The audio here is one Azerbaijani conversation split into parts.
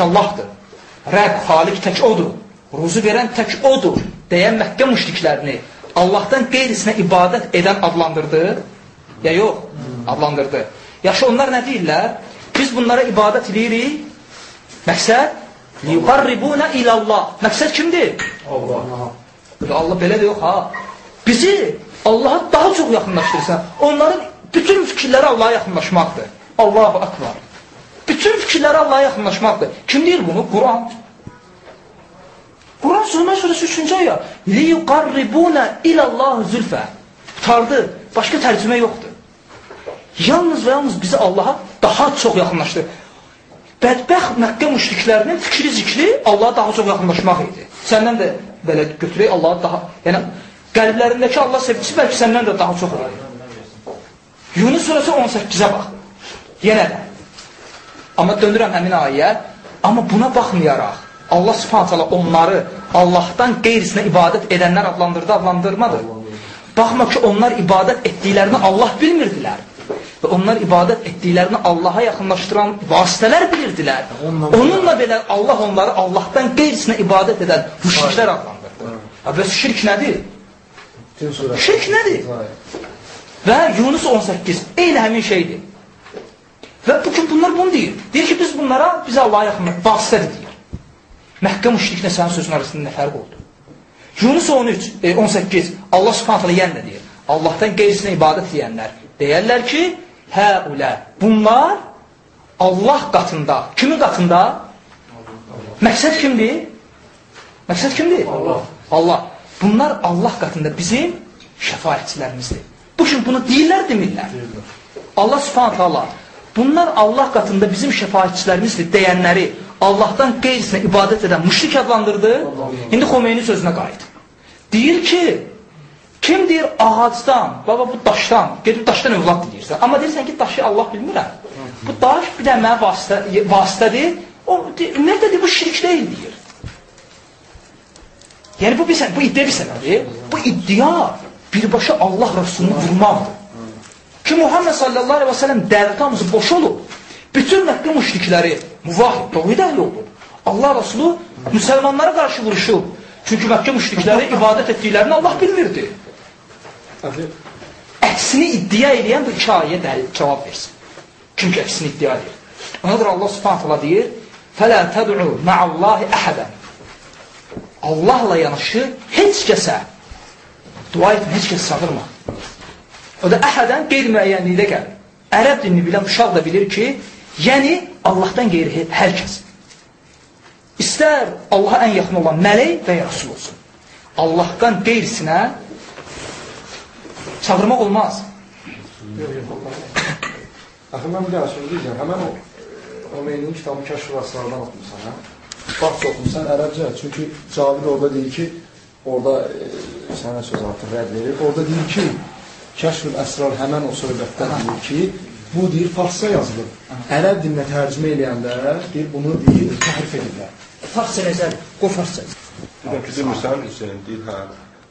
Allahdır. Rəbb, xaliq tək odur. Ruzu verən tək odur. Deyən Məkkə müşriklərini Allahdan qeyrisinə ibadət edən adlandırdı. Ya yox, adlandırdı. Yaxşı, onlar nə deyirlər? Biz bunlara ibadət edirik. Məqsəd? Liyuqarribuna ilallah. Məqsəd kimdir? Allah. Allah belə də yox ha. Bizi Allaha daha çox yaxınlaşdırırsan. Onların bütün fikirləri Allaha yaxınlaşmaqdır. Allahu akbar. Bütün fikirləri Allaha yaxınlaşmaqdır. Kim deyir bunu? Quran. Quran Zülmə surəsi 3-cü ayə. Liyuqarribuna ilallah zülfə. Qutardı. Başqa tərcümə yoxdur. Yalnız və yalnız bizi Allaha daha çox yaxınlaşdırır. Bədbəxt Məkkə müşriklərinin fikri zikri Allaha daha çox yaxınlaşmaq idi. Səndən də belə götürək Allaha daha, yəni qəlblərindəki Allah sevgisi bəlkə səndən də daha çox olur. Yunus surəsi 18-ə bax. Yenə də. Amma döndürəm həmin ayəyə. Amma buna baxmayaraq Allah subhanət onları Allahdan qeyrisinə ibadət edənlər adlandırdı, adlandırmadı. Baxma ki, onlar ibadət etdiklərini Allah bilmirdilər. Və onlar ibadət etdiklərini Allaha yaxınlaşdıran vasitələr bilirdilər. Onunla belə Allah onları Allahdan qeyrisinə ibadət edən müşriklər adlandırdı. Bəs şirk nədir? Şirk nədir? Və Yunus 18 eyni həmin şeydir. Və bugün bunlar bunu deyir. Deyir ki, biz bunlara, biz Allaha yaxınlıq, vasitədir deyir. Məkkə müşriklə sənin sözün arasında nə fərq oldu? Yunus 13, e, 18, Allah subhanətlə yenə deyir. Allahdan qeyrisinə ibadət deyənlər deyərlər ki, hə ulə, bunlar Allah qatında, kimin qatında? Məqsəd kimdir? Məqsəd kimdir? Allah. Allah. Bunlar Allah qatında bizim şəfayətçilərimizdir. Bu gün bunu deyirlər, demirlər. Allah subhanət hala, bunlar Allah qatında bizim şəfayətçilərimizdir deyənləri Allahdan qeyrisinə ibadət edən müşrik adlandırdı. İndi Xomeyni sözünə qayıt. Deyir ki, kim deyir ağacdan, baba bu daşdan, gedib daşdan övlad deyirsən. Amma deyirsən ki, daşı Allah bilmirəm. Bu daş bir də mənə vasitə, vasitədir. O, ümumiyyətlə deyir, bu şirk deyil deyir. Yəni bu, bir, bu iddia bir sənədir. Bu iddia birbaşa Allah Rasulunu vurmaqdır ki, Muhammed sallallahu aleyhi və sələm dəvət hamısı boş olub. Bütün Məkkə müşrikləri müvahid, doğru dəhli olub. Allah Rasulü müsəlmanlara qarşı vuruşub. Çünki Məkkə müşrikləri ibadət etdiklərini Allah bilmirdi. Əksini iddia edən bu iki ayə cavab versin. Kim ki, əksini iddia edir. Onadır Allah subhanət Allah deyir, Fələ təd'u ma'allahi əhədən. Allahla yanaşı heç kəsə dua etmə, heç kəsə sağırma. O da əhədən qeyri-müəyyənlikdə gəlir. Ərəb dilini bilən uşaq da bilir ki, yəni Allahdan qeyri hər kəs. İstər Allaha ən yaxın olan mələk və ya Rasul olsun. Allahdan qeyrisinə çağırmaq olmaz. Axı, mən bir daha söz deyəcəm. Həmən o Omeynin kitabı Kəşf Raslardan oxumusan, hə? Bax, oxumusan ərəbcə. Çünki Cavid orada deyir ki, orada e, sənə söz artıq rədd verir. Orada deyir ki, Kəşf Əsrar həmən o söhbətdən deyir ki, bu deyir farsça yazılır. Ərəb dilinə tərcümə eləyəndə deyir, bunu deyir, təhrif edirlər. Farsça necədir? Qoy farsça. Bir də ki, demirsən, Hüseyin, deyir, hə.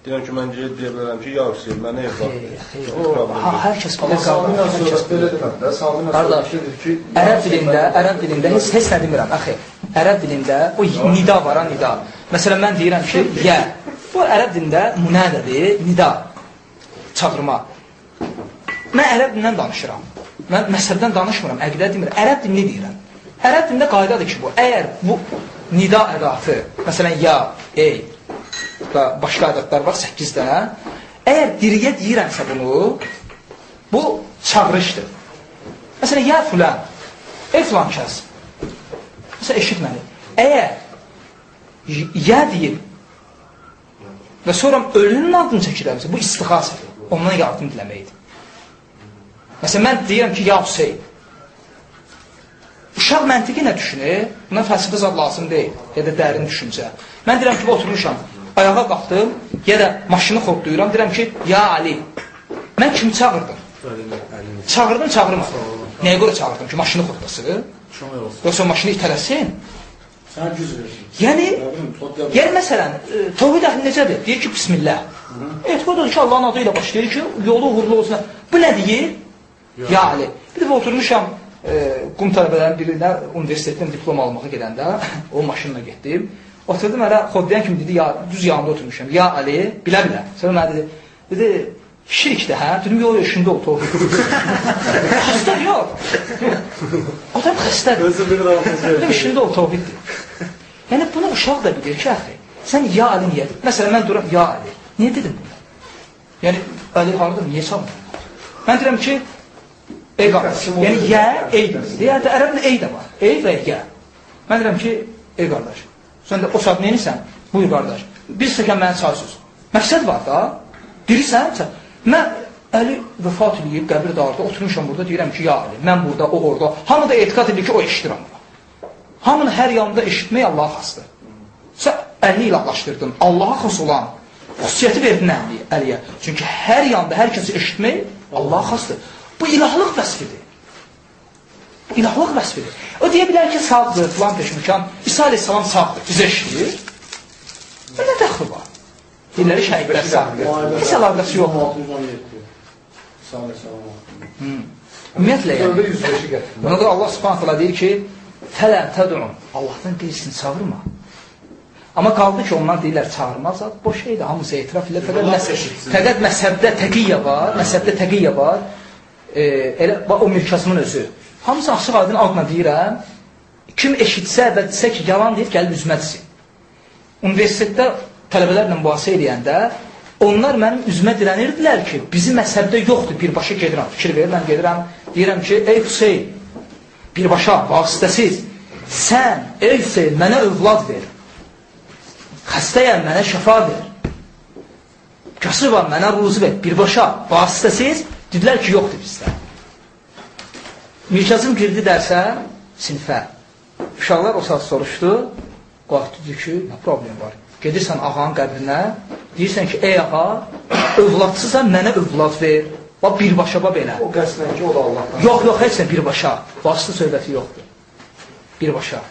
Deyən ki, mən deyə bilərəm ki, ya Hüseyin, mənə evlad. Ha, hər kəs bilir Sami qardaş. Nasır belə demədi də. Qardaş, deyir ki, ərəb dilində, ərəb dilində heç, heç nə demirəm, axı. Ərəb dilində o nida var, ha, nida. Məsələn, mən deyirəm ki, yə. Bu ərəb dilində munədədir, nida. Çağırma. Mən ərəb dilindən danışıram. Mən məsələdən danışmıram, əqidə demirəm. Ərəb dilini deyirəm. Ərəb dilində qaydadır ki, bu, əgər bu nida ədatı, məsələn, ya, ey, və başqa ədədlər var 8 dənə. Əgər diriyə deyirəmsə bunu, bu çağırışdır. Məsələn, ya filan, ey filan kəs. Məsələn, eşit məni. Əgər ya deyib və sonra ölünün adını çəkirəmsə, bu istixasədir. Ondan yardım diləməkdir. Məsələn, mən deyirəm ki, ya Hüseyin, uşaq məntiqi nə düşünür? Buna fəlsəfə zad lazım deyil, ya da dərin düşüncə. Mən deyirəm ki, oturmuşam, ayağa qalxdım, ya da maşını xodlayıram, deyirəm ki, ya Ali, mən kimi çağırdım? Çağırdım, çağırmadım. Nəyə görə çağırdım ki, maşını xodlasın? Yoxsa maşını itələsin? Sən güc verirsən. Yəni, yəni məsələn, e, tovhid əhli necədir? Deyir ki, bismillah. Etiqad edir ki, Allahın adı ilə başlayır ki, yolu uğurlu olsun. Bu nə deyir? Ya Ali. Bir də oturmuşam, e, qum tələbələrin birinə universitetdən diplom almağa gedəndə o maşınla getdim. Oturdum hələ xodlayan kimi dedi, ya düz yanında oturmuşam. Ya Ali, bilə-bilə. Sonra mənə dedi, dedi, şirkdir hə? Dedim, yox, işində ol, tohum. Xəstə yox. Adam xəstədir. Özü bir rahatsız Dedim, işində ol, tohumdur. Yəni, bunu uşaq da bilir ki, əxi, sən ya Ali niyə? Məsələn, mən duram, ya Ali. Niyə dedim bunu? Yəni, Ali harada, niyə çalmır? Mən deyirəm ki, ey qardaş, yəni, yə, ey, deyər də, ərəbdə ey də var. Ey və yə. Mən deyirəm ki, ey qardaş, sən də o saat neyinisən? Buyur qardaş, bir stəkan mənə çay süz. Məqsəd var da, dirisən, sən. Mən Əli vəfat edib, qəbir dağarda oturmuşam burada, deyirəm ki, ya Ali, mən burada, o orada. Hamı da etiqat edir ki, o eşidir amma. Hamını hər yanında eşitmək Allaha xasdır. Sən əlini ilahlaşdırdın, Allaha xas olan xüsusiyyəti verdin əliyə. Çünki hər yanda hər kəsi eşitmək Allaha xasdır. Bu ilahlıq vəsfidir. Bu ilahlıq vəsfidir. O deyə bilər ki, sağdır, filan peşməkan. İsa aleyhissalam sağdır, bizə eşitir. Və nə dəxli var? Dilləri şəhidlər sağdır. Heç əlaqəsi yoxdur. Hmm. Ümumiyyətlə yəni. Dövrdə 105-i gətirin. Buna da Allah subhanət hala deyir ki, Fələ tədun. Allahdan qeyrisini çağırma. Amma qaldı ki, onlar deyirlər çağırmaz, boş şeydir, hamısı etiraf edir. Fəqət, məs fəqət məzhəbdə təqiyyə var, məzhəbdə təqiyyə var. E, elə, o mirkasımın özü. Hamısı açıq adın altına deyirəm, kim eşitsə və desə ki, yalan deyir, gəlib üzmə desin. Universitetdə tələbələrlə mübahisə edəndə, onlar mənim üzümə dirənirdilər ki, bizim məzhəbdə yoxdur, birbaşa gedirəm, fikir verir, mən gedirəm, deyirəm ki, ey Hüseyin, birbaşa, vasitəsiz, sən, ey Hüseyin, mənə övlad ver. Xəstəyəm, mənə şəfa ver. Kasır var, mənə ruzu ver. Birbaşa, vasitəsiz, dedilər ki, yoxdur bizdə. Mirkazım girdi dərsə, sinifə. Uşaqlar o saat soruşdu, qalxdı, dedi ki, nə problem var? Gedirsən ağanın qəbrinə, deyirsən ki, ey ağa, övladsızsan, mənə övlad ver. Bax, birbaşa, bax belə. O qəsdən ki, o da Allahdan. Yox, yox, heç nə birbaşa. Vasitə söhbəti yoxdur. Birbaşa.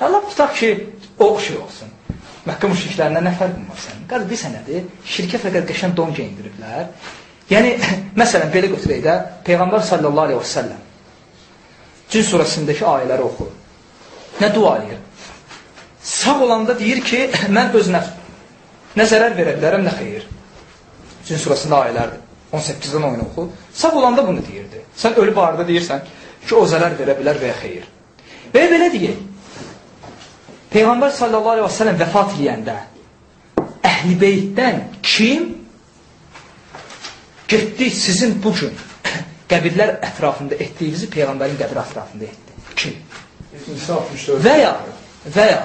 Allah tutaq ki, o şey olsun. Məkkə müşriklərindən nə fərqin var sənin? Qarı, bilsən nədir? Şirkə fəqət qəşən don geyindiriblər. Yəni, məsələn, belə götürək də, Peyğəmbər sallallahu aleyhi və səlləm Cin surəsindəki ayələri oxur. Nə dua edir? Sağ olanda deyir ki, mən öz nəf nə zərər verə bilərəm, nə xeyir. Cin surəsində ayələrdir. 18-dən oyunu oxu. Sağ olanda bunu deyirdi. Sən ölü barədə deyirsən ki, o zərər verə bilər və ya xeyir. Və belə deyək, Peyğəmbər sallallahu aleyhi və sələm vəfat eləyəndə əhl-i beytdən kim getdi sizin bu gün qəbirlər ətrafında etdiyinizi Peyğəmbərin qəbri ətrafında etdi? Kim? İnsan 64. Və ya, və ya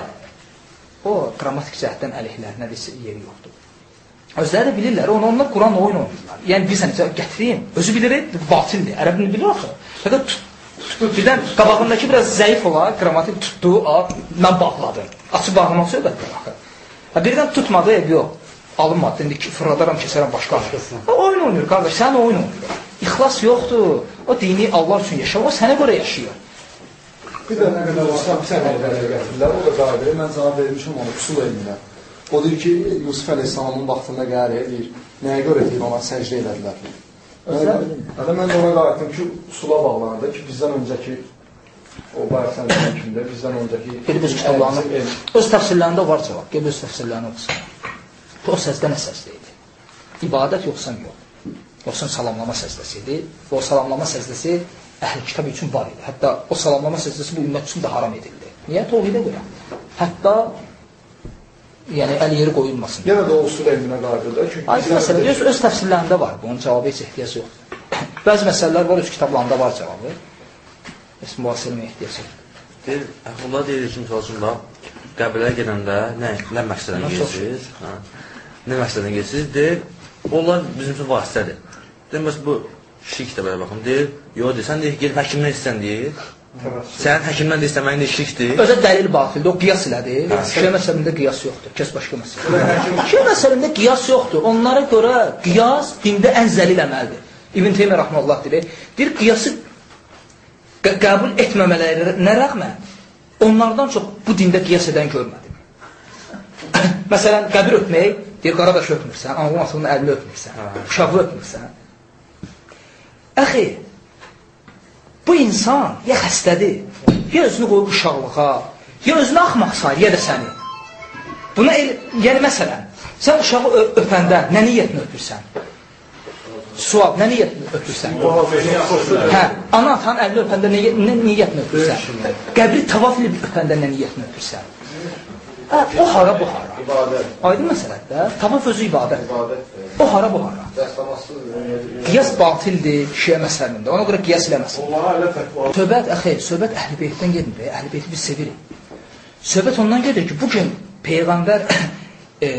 o qrammatik cəhətdən əleyhlərinə desə yeri yoxdur. Özləri də bilirlər, onu onlar Quran oyun oynayırlar. Yəni bilirsən, gətireyim, özü bilir, batildir. Ərəbini bilir axı. Fəqət tutdu, birdən qabağındakı biraz zəif olar, qrammatik tutdu, a, mən bağladım. Açıb bağlamaq söhbətdir axı. Ha, birdən tutmadı, yox. Alınmadı, indi fırladaram, kəsərəm başqa. Ha, oyun oynayır, qardaş, sən oyun oynayır. İxlas yoxdur. O dini Allah üçün yaşayır, o sənə görə yaşayır. Bir də nə qədər varsa bir sənə gətirirlər. O da qabilə. Mən cavab vermişəm ona usul elminə. O deyir ki, Yusuf Əleyhisselamın vaxtında gəlir, deyir, nəyə görə deyir, ona səcdə elədilər. Hətta mən də ona qayıtdım ki, usula bağlanırdı ki, bizdən öncəki o bayaq sən dediyin kimi də bizdən öncəki Gedib öz kitablarını, öz təfsirlərində var cavab. Gedib öz təfsirlərini oxusun. O səsdə nə səsdə idi? İbadət yoxsa yox? Yoxsa salamlama səsdəsi idi? Və o salamlama səsdəsi əhl kitab üçün var idi. Hətta o salamlama səsdəsi bu ümmət üçün də haram edildi. Niyə? Tohidə görə. Hətta yəni əl yeri qoyulmasın. Yenə də o usul elminə qayıdır. Çünki Aydın məsələ, öz, öz təfsirlərində var. Bunun cavabı heç ehtiyac yoxdur. Bəzi məsələlər var, öz kitablarında var cavabı. Heç müasir eləməyə ehtiyac yoxdur. Deyir, Allah deyir ki, misal üçün bax, qəbilə gedəndə nə, nə məqsədlə gedirsiniz? Hə. Nə məqsədlə gedirsiniz? Deyir, onlar bizim üçün vasitədir. Deyir, bəs bu şirk də belə baxın. Deyir, yox, deyir, sən deyir, gedib həkimdən istən deyir. Sən həkimdən də istəməyin də şirkdir. Özə dəlil batildir, o qiyas elədi. Şey məsəlində qiyas yoxdur, kəs başqa məsələ. Şey məsəlində qiyas yoxdur. Onlara görə qiyas dində ən zəlil əməldir. İbn Teymiyyə rəhməhullah deyir, deyir qiyası qəbul etməmələrinə rəğmən onlardan çox bu dində qiyas edən görmədim. Məsələn, qəbir öpmək, deyir qaradaş öpmürsən, anğun atının əlini öpmürsən, uşağı öpmürsən. Əxi, bu insan ya xəstədir, ya özünü qoyub uşaqlığa, ya özünü axmaq sayır, ya da səni. Buna el, yəni məsələn, sən uşağı öpəndə nə niyyətlə öpürsən? Sual, nə niyyətlə öpürsən? Hə, ana atanın əlini öpəndə nə, nə niyyətlə öpürsən? Qəbri tavaf edib öpəndə nə niyyətlə öpürsən? Hə, o hara bu hara? İbadət. Aydın məsələdir də. Tavaf özü ibadət. İbadət. O hara bu hara? Dəstəmasız. Qiyas batildir şiə məsələndə. Ona görə qiyas eləməsin. Onlara elə fətva. Söhbət əxi, söhbət əhl-i beytdən getmir. Əhl-i beyti biz sevirik. Söhbət ondan gedir ki, bu gün peyğəmbər e,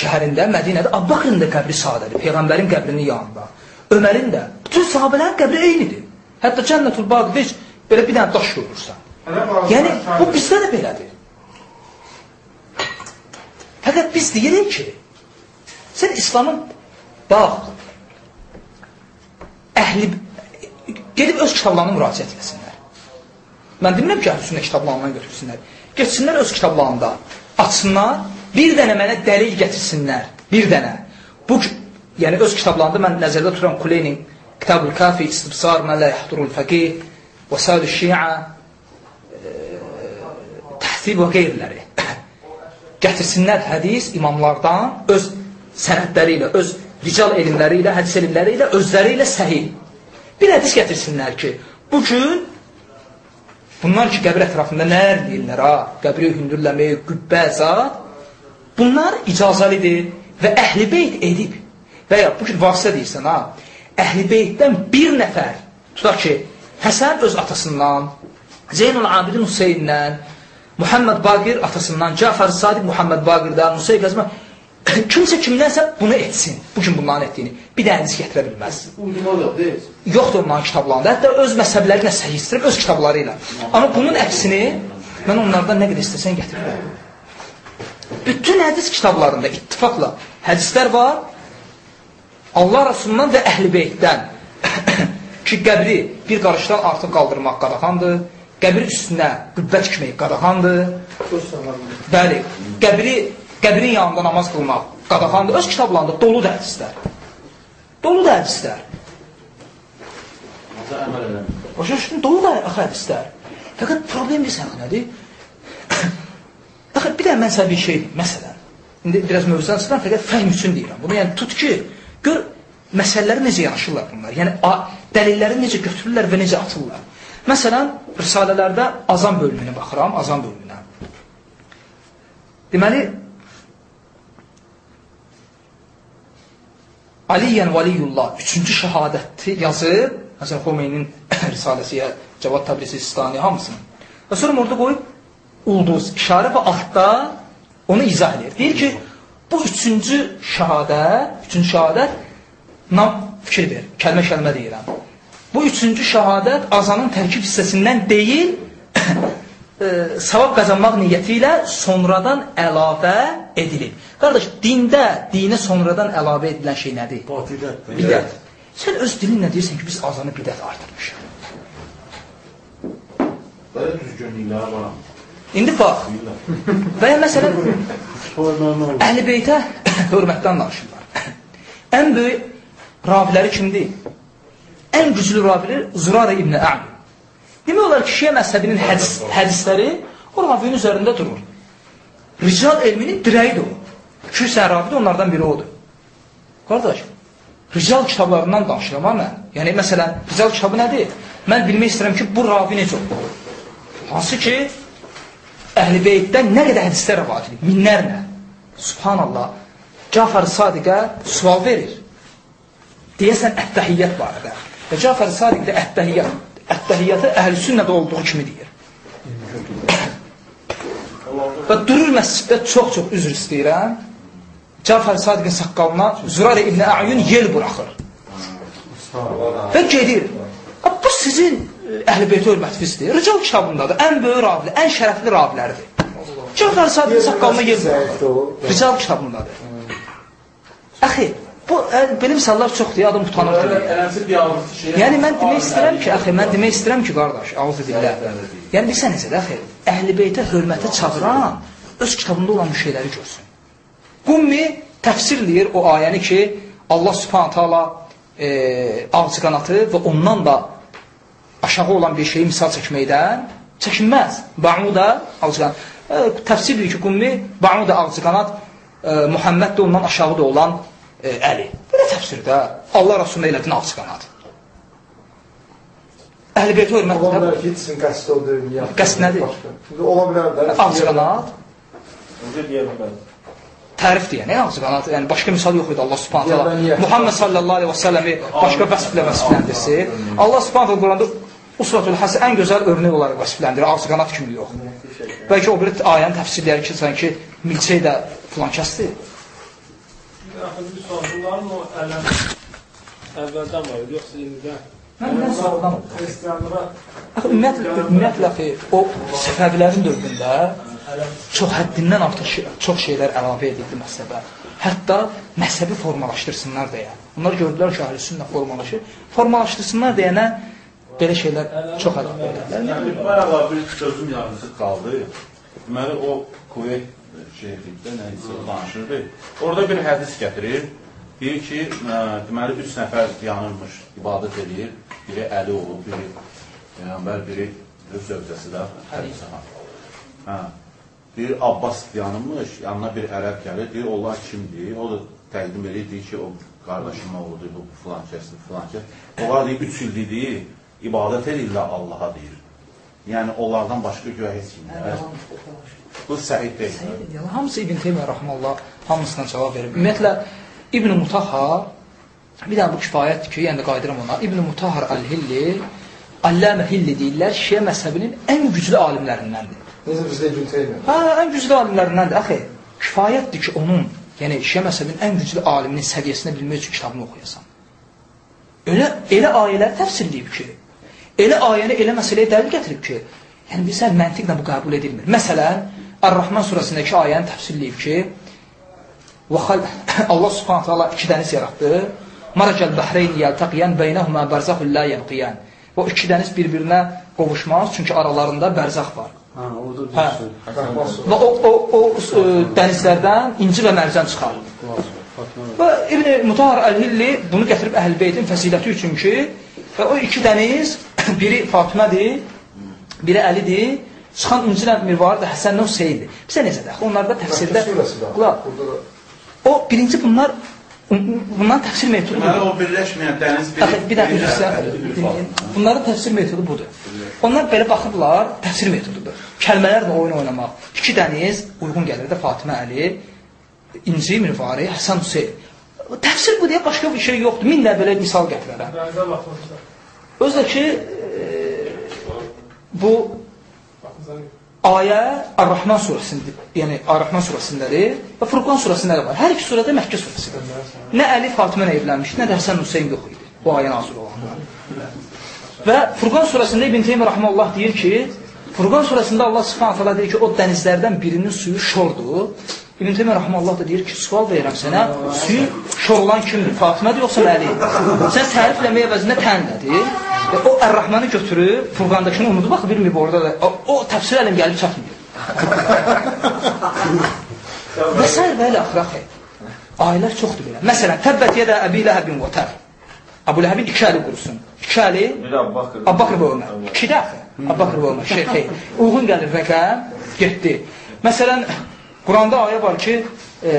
şəhərində, Mədinədə Abbaqrin də qəbri sadədir. Peyğəmbərin qəbrinin yanında. Ömərin də. Bütün sahabələrin qəbri eynidir. Hətta Cənnətul heç belə bir dənə daş görürsən. Yəni bu bizdə də belədir. Fəqət biz deyirik ki, sən İslamın bax əhli gedib öz kitablarına müraciət etsinlər. Mən demirəm ki, əhl-i sünnə kitablarından götürsünlər. Getsinlər öz kitablarında, açsınlar, bir dənə mənə dəlil gətirsinlər, bir dənə. Bu, yəni öz kitablarında mən nəzərdə tuturam Kuleynin Kitab-ül Kafi, İstibsar, Mən lə yəhdurul fəqih, Vəsail-ü Şi'a, Təhsib və qeyriləri. Gətirsinlər hədis imamlardan öz sənədləri ilə, öz rical elmləri ilə, hədis elmləri ilə, özləri ilə səhih. Bir hədis gətirsinlər ki, bu gün bunlar ki, qəbir ətrafında nələr deyirlər, ha? qəbri hündürləmək, qübbə, zat, bunlar icazəlidir və əhl-i beyt edib. Və ya bu gün vasitə deyirsən, ha? Əhl-i beytdən bir nəfər, tutaq ki, Həsən öz atasından, Zeynul Abidin Hüseynindən, Muhammed Baqir atasından, Cafar Sadiq Muhammed Baqirdən, Musa Qazma kimsə kimdənsə bunu etsin. Bu gün bunların etdiyini bir də hədis gətirə bilməz. Yoxdur onların kitablarında. Hətta öz məsələləri ilə səhihləşdirib öz kitabları ilə. Amma bunun əksini mən onlardan nə qədər istəsən gətirirəm. Bütün hədis kitablarında ittifaqla hədislər var. Allah Rasulundan və Əhl-i Beytdən ki, qəbri bir qarışdan artıq qaldırmaq qadağandır. Qəbir üstünə qübbə tikmək qadağandır. Bəli, qəbri, qəbrin yanında namaz qılmaq qadağandır. Öz kitablarında doludur hədislər. Doludur hədislər. Başa düşdün, doludur axı hədislər. Fəqət problem bilsən nədir? Axı bir də mən sənə bir şey deyim, məsələn. İndi biraz mövzudan çıxıram, fəqət fəhm üçün deyirəm. Bunu yəni tut ki, gör məsələləri necə yanaşırlar bunlar. Yəni dəlilləri necə götürürlər və necə atırlar. Məsələn, risalələrdə azan bölümünə baxıram, azan bölümünə. Deməli, Aliyyən Valiyullah üçüncü şəhadəti yazıb, məsələn, Xomeynin risaləsiyə, Cavad Təbrisi Sistani hamısını. Və sonra orada qoyub ulduz, işarə və altda onu izah edir. Deyir ki, bu üçüncü şəhadət, üçüncü şəhadət, nam fikir ver, kəlmə-kəlmə deyirəm. Bu üçüncü şəhadət azanın tərkib hissəsindən deyil, e, savab qazanmaq niyyəti ilə sonradan əlavə edilib. Qardaş, dində, dinə sonradan əlavə edilən şey nədir? Batilət. Bidət. Sən öz dilinlə deyirsən ki, biz azanı bidət artırmışıq. Belə düzgünlüklər var. İndi bax, və ya məsələn, Əhl-i Beytə hörmətdən danışırlar. Ən böyük raviləri kimdir? Ən güclü raviləri Zurarə ibn Ə'li. Demək olar ki, Şiə məzhəbinin hədis, hədisləri o ravinin üzərində durur. Rical elminin dirəyidir o. İki sən ravidə onlardan biri odur. Qardaş, Rical kitablarından danışıram mən. Yəni, məsələn, Rical kitabı nədir? Mən bilmək istəyirəm ki, bu ravi necə olur? Hansı ki, Əhl-i Beytdən nə qədər hədislər rəvat edib, minlərlə. Subhanallah, Cafar Sadiqə sual verir. Deyəsən, ət-təhiyyət barədə. Və Cafar Sadiq də ət-təhiyyət, ət-təhiyyatı əhl-i sünnədə olduğu kimi deyir. Və durur məsciddə çox-çox üzr istəyirəm. Cafar Sadiqin saqqalına Zürarə ibn Əyun yel buraxır. Və gedir. Bu sizin Əhl-i Beyt hörmətinizdir. Rical kitabındadır. Ən böyük ravili, ən şərəfli raviləridir. Cafar Sadiqin saqqalına yel buraxır. Rical kitabındadır. Əxi, bu belə misallar çoxdur, adam utanır. Yəni mən demək istəyirəm ki, əxi, mən demək istəyirəm ki, qardaş, auzu billah. Yəni bilsən necədir, əxi? Əhl-i Beytə hörmətə çağıran öz kitabında olan bu şeyləri görsün. Qummi təfsirləyir o ayəni ki, Allah Subhanahu taala e, ağcı qanatı və ondan da aşağı olan bir şeyi misal çəkməkdən çəkinməz. Ba'uda ağcıqanat. E, təfsirdir ki, qummi Ba'uda ağcıqanat e, Muhammed də ondan aşağıda olan e, Əli. Belə təfsirdə Allah Rasuluna elədin ağcıqanat. Əhl-i Beyti Ola hörmətlə bilər ki, sizin qəsd odur? Qəsd nədir? Şimdi ola bilər də. bilməm. tərif deyən, nə ağcıqanat? Yəni başqa misal yox idi Allah Subhanahu Yəni, taala. niyyət. Muhammed sallallahu əleyhi və səlləmi başqa vəsflə vəsfləndirsə, Allah Subhanahu taala Quranda Usratul Hasan ən gözəl örnək olaraq vəsfləndirir, ağcıqanat kimi yox. Bəlkə o bir ayənin təfsirləri ki, sanki milçək də filan kəsdir. Axı bir sual, bunların o ələm əvvəldən var yoxsa indidən? Mən sualdan Xristianlığa Axı ümumiyyətlə, ümumiyyətlə ki, o səfəvilərin dövründə çox həddindən artıq şey, çox şeylər əlavə edildi məzhəbə. Hətta məzhəbi formalaşdırsınlar deyə. Onlar gördülər ki, əhl sünnə formalaşır. Formalaşdırsınlar deyənə belə şeylər çox əlavə edilər. Yəni, bayağı bir sözüm yarısı qaldı. Deməli, o Kuveyt şehirlikdə nə isə danışırdı. Orada bir hədis gətirir. Deyir ki, ə, deməli, üç nəfər yanılmış, ibadət edir. Biri Əli olub, biri Peyğəmbər, biri öz zövcəsi də Hədisi xan. Hə. Bir Abbas yanılmış, yanına bir ərəb gəlir, deyir, onlar kimdir? O da təqdim edir, deyir ki, o qardaşım oğludur, bu filan kəsdir, filan kəs. Onlar deyir, üç ildir, deyir, ibadət edirlər Allaha deyir. Yəni, onlardan başqa güya heç kimlər. Bu səhid deyil. Yəni, hamısı İbn Teymiyyə rahmanullah hamısına cavab verir. Ümumiyyətlə İbn Mutahhar bir dənə bu kifayətdir ki, yəni də qayıdıram ona. İbn Mutahhar Əl-Hilli Allamə Hilli deyirlər, Şiə məzhəbinin ən güclü alimlərindəndir. Necə bizdə gün teymi? Hə, ən güclü alimlərindəndir. Axı, kifayətdir ki, onun, yəni Şiə məzhəbinin ən güclü aliminin səviyyəsinə bilmək üçün kitabını oxuyasan. Elə elə ayələr təfsirləyib ki, elə ayəni elə məsələyə dəlil gətirib ki, yəni bilsən məntiqlə bu qəbul edilmir. Məsələn, Ar-Rahman surəsindəki ayəni təfsirləyib ki, Allah Subhanahu taala iki dəniz yaratdı. Marajal bahreyn yaltaqiyan beynəhuma barzahul la yabqiyan. O iki dəniz bir-birinə qovuşmaz, çünki aralarında bərzaq var. Hə. bir Və o, o, o e, dənizlərdən inci və mərcan çıxar. Və İbn Mutahhar Əl-Hilli bunu gətirib Əhl-i Beytin fəziləti üçün ki, və o iki dəniz, biri Fatimədir, biri Əlidir, çıxan İncilən Mirvarı da Həsən Hüseyndir. Bizə necədir? Onlarda təfsirdə... də. Qulaq, o birinci bunlar, bunların təfsir metodu Deməli, budur. o birləşməyən dəniz Baxın, bir dəfə üzrə, bunların təfsir metodu budur. Onlar belə baxıblar, təfsir metodudur. Kəlmələrlə oyun oynamaq. İki dəniz uyğun gəlir də Fatimə Əli, İnci Mirvari, Həsən Hüseyn. Təfsir bu deyə başqa bir şey yoxdur. Minlə belə misal gətirərəm. Baxmışlar. Özdə ki, e, bu. Ayə Ar-Rahman surəsində, yəni Ar-Rahman surəsindədir və Furqan surəsində də var. Hər iki surədə Məkkə surəsidir. Nə Əli Fatimə ilə evlənmişdi, nə də Həsən Hüseyn yox idi. Bu ayə nazil olanda. Və Furqan surəsində İbn Teymiyyə rahmeullah deyir ki, Furqan surəsində Allah Subhanahu taala deyir ki, o dənizlərdən birinin suyu şordur. İbn Teymiyyə rahmeullah da deyir ki, sual verirəm sənə, suyu şor olan kimdir? Fatimədir yoxsa Əli? Sən tərifləməyə əvəzində tənlədir. Və o Ər-Rahmanı götürüb Furqandakını unudub baxı bilməyib orada da. O, o təfsir əlim gəlib çatmıyor. Və s. və ilə axıra xeyr. Ayələr çoxdur belə. Məsələn, təbbət yedə Əbi Ləhəbin və təb. Əbu Ləhəbin iki əli qurusun. İki əli. Abbaqır və Ömər. İki də axı. Abbaqır və Ömər. Şey, xeyr. Uyğun gəlir rəqəm, getdi. Məsələn, Quranda ayə var ki, e,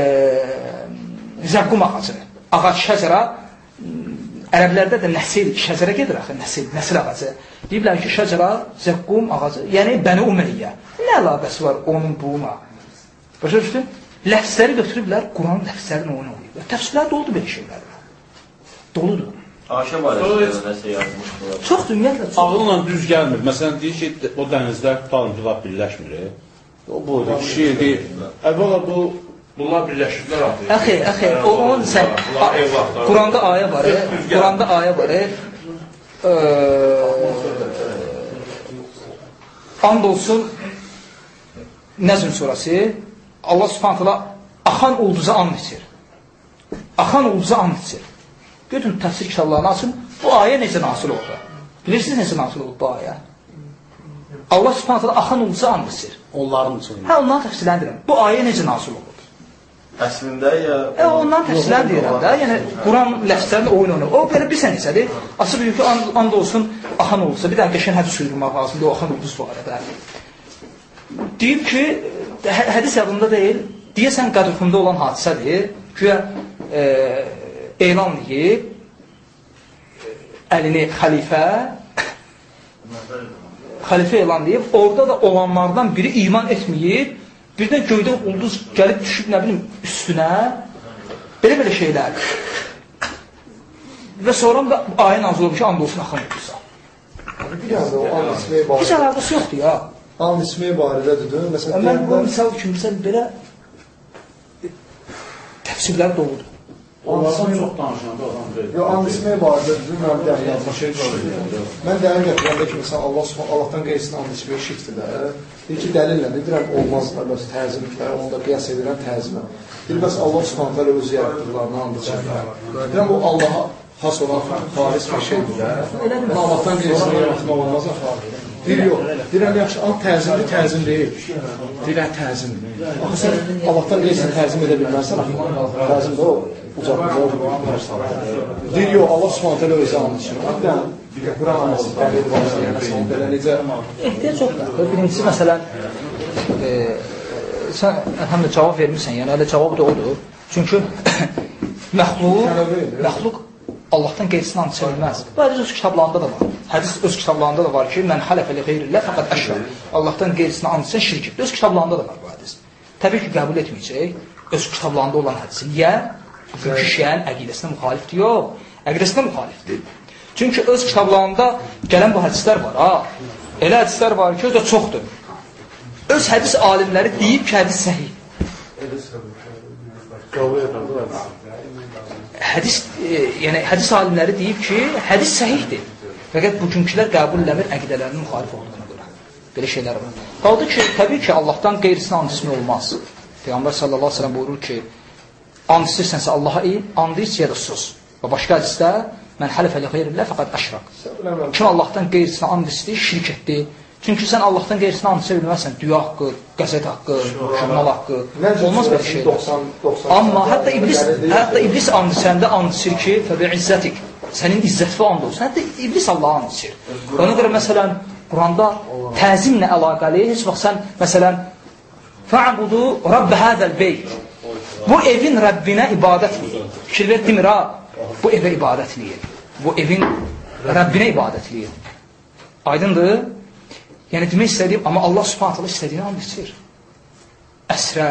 zəqqum ağacı, ağac şəcərə, ərəblərdə də nəsil, şəcərə gedir axı, nəsil, nəsil ağacı. Deyiblər ki, şəcərə, zəqqum ağacı, yəni Bəni Umeyyə. Nə əlaqəsi var onun bununla? Başa düşdün? Ləfsləri götürüblər, Quran ləfslərini oyun oynayıblar. Təfsirlər doludur belə şeylər. Doludur. Ayşə barəsində nəsə yazmışdılar. Çoxdur, ümumiyyətlə, çox. Ağılla düz gəlmir. Məsələn, deyir ki, o dənizlər tutalımcılar birləşmir. e. O bu kişi deyir. Əvvəla bu bunlar birləşiblər artıq. Əxi, əxi, o onun sən. Quranda ayə var, Quranda ayə var. e, eee, And olsun Nəzm surəsi Allah Subhanahu taala axan ulduza and içir. Axan ulduza and içir. Götürün təfsir kitablarını açın. Bu ayə necə nasıl oldu? Bilirsiniz necə nasıl oldu bu ayə? Allah Subhanahu taala axan ulduza and içir. Onların üçün. Hə, ondan təfsirləndirirəm. Bu ayə necə nazil olub? Əslində ya... E, ondan təfsirlər deyirəm də. Yəni Quran ləfzlərini oyun oynayır. O belə bir sən hissədir. Açıq bir ki, and, and olsun axan olsa, bir dənə qəşəng hədis uydurmaq lazımdır o axan ulduz barədə. Deyib ki, hə hədis yadında deyil, deyəsən Qədrxunda olan hadisədir. Güya e, elan edib əlini xəlifə xəlifə elan edib, orada da olanlardan biri iman etməyib, birdən göydən ulduz gəlib düşüb, nə bilim, üstünə, belə-belə şeylər. Və sonra da ayə nazil olmuş ki, and olsun axın olursa. Bir yanda o and içməyə Heç barədə. əlaqəsi yoxdur ya. And içməyə barədədir. Məsələn, Mən bu misal üçün, məsələn, belə təfsirlər doludur. Onlardan çox danışanda adam deyil. Yo, and içməyə barədədir. Mən bir dənə yazma şey düşdüm. Mən dəlil gətirəndə ki, məsələn, Allah Subhanahu Allahdan qeyrisinə and içmək şirkdir də. Deyir ki, dəlillə deyirəm olmaz da bəs təzimlə, onu da qiyas edirəm təzimə. Deyir bəs Allah Subhanahu taala özü yaratdıqlarını and içir. Deyirəm bu Allaha xas olan xalis bir şeydir də. Allahdan qeyrisinə yaratmaq olmaz axı. Deyir yox. Deyirəm yaxşı, and təzimli təzim deyil. Deyirəm təzimdir. Axı sən Allahdan qeyrisinə təzim edə bilməzsən axı. Təzim də o ucaqlıqda Deyir yox, Allah Subhanahu taala özü necə Ehtiyac yoxdur. Birincisi, məsələn, e, sən həm də cavab vermirsən, yəni hələ cavab da odur. Çünki məxluq, məxluq Allahdan qeyrisinə and içə bilməz. Bu hədis öz kitablarında da var. Hədis öz kitablarında da var ki, mən halafə li qeyrillə fəqət əşrək. Allahdan qeyrisinə and içən şirk etdi. Öz kitablarında da var bu hədis. Təbii ki, qəbul etməyəcək öz kitablarında olan hədisi. Niyə? Çünki şiənin əqidəsinə müxalifdir. Yox, əqidəsinə müxalifdir. Çünki öz kitablarında gələn bu hədislər var. Ha. Elə hədislər var ki, o da çoxdur. Öz hədis alimləri deyib ki, hədis səhih. Hədis, e, yəni hədis alimləri deyib ki, hədis səhihdir. Fəqət bugünkülər qəbul eləmir əqidələrinin müxalif olduğuna görə. Belə şeylər var. Qaldı ki, təbii ki, Allahdan qeyrisinə içmək olmaz. Peyğəmbər sallallahu əleyhi və səlləm buyurur ki, and içirsənsə Allaha iy, and iç ya da sus. Və başqa hədisdə mən həlifə li qeyrillah fəqad əşrak. Kim Allahdan qeyrisinə and içdi, şirk etdi. Çünki sən Allahdan qeyrisinə and içə bilməzsən. Dünya haqqı, qəzet haqqı, jurnal haqqı. Olmaz belə şey. 90 90 Amma hətta iblis, hətta iblis and içəndə and içir ki, fəbi izzətik. Sənin izzətli and olsun. Hətta iblis Allaha and içir. Ona görə məsələn Quranda təzimlə əlaqəli heç vaxt sən məsələn fa'budu rabb hadal beyt. Bu evin Rəbbinə ibadət edin. Fikir ver demir ha. Bu evə ibadət edin. Bu evin Rəbbinə ibadət edin. Aydındır? Yəni demək istədiyim, amma Allah Subhanahu taala istədiyini and içir. Əsrə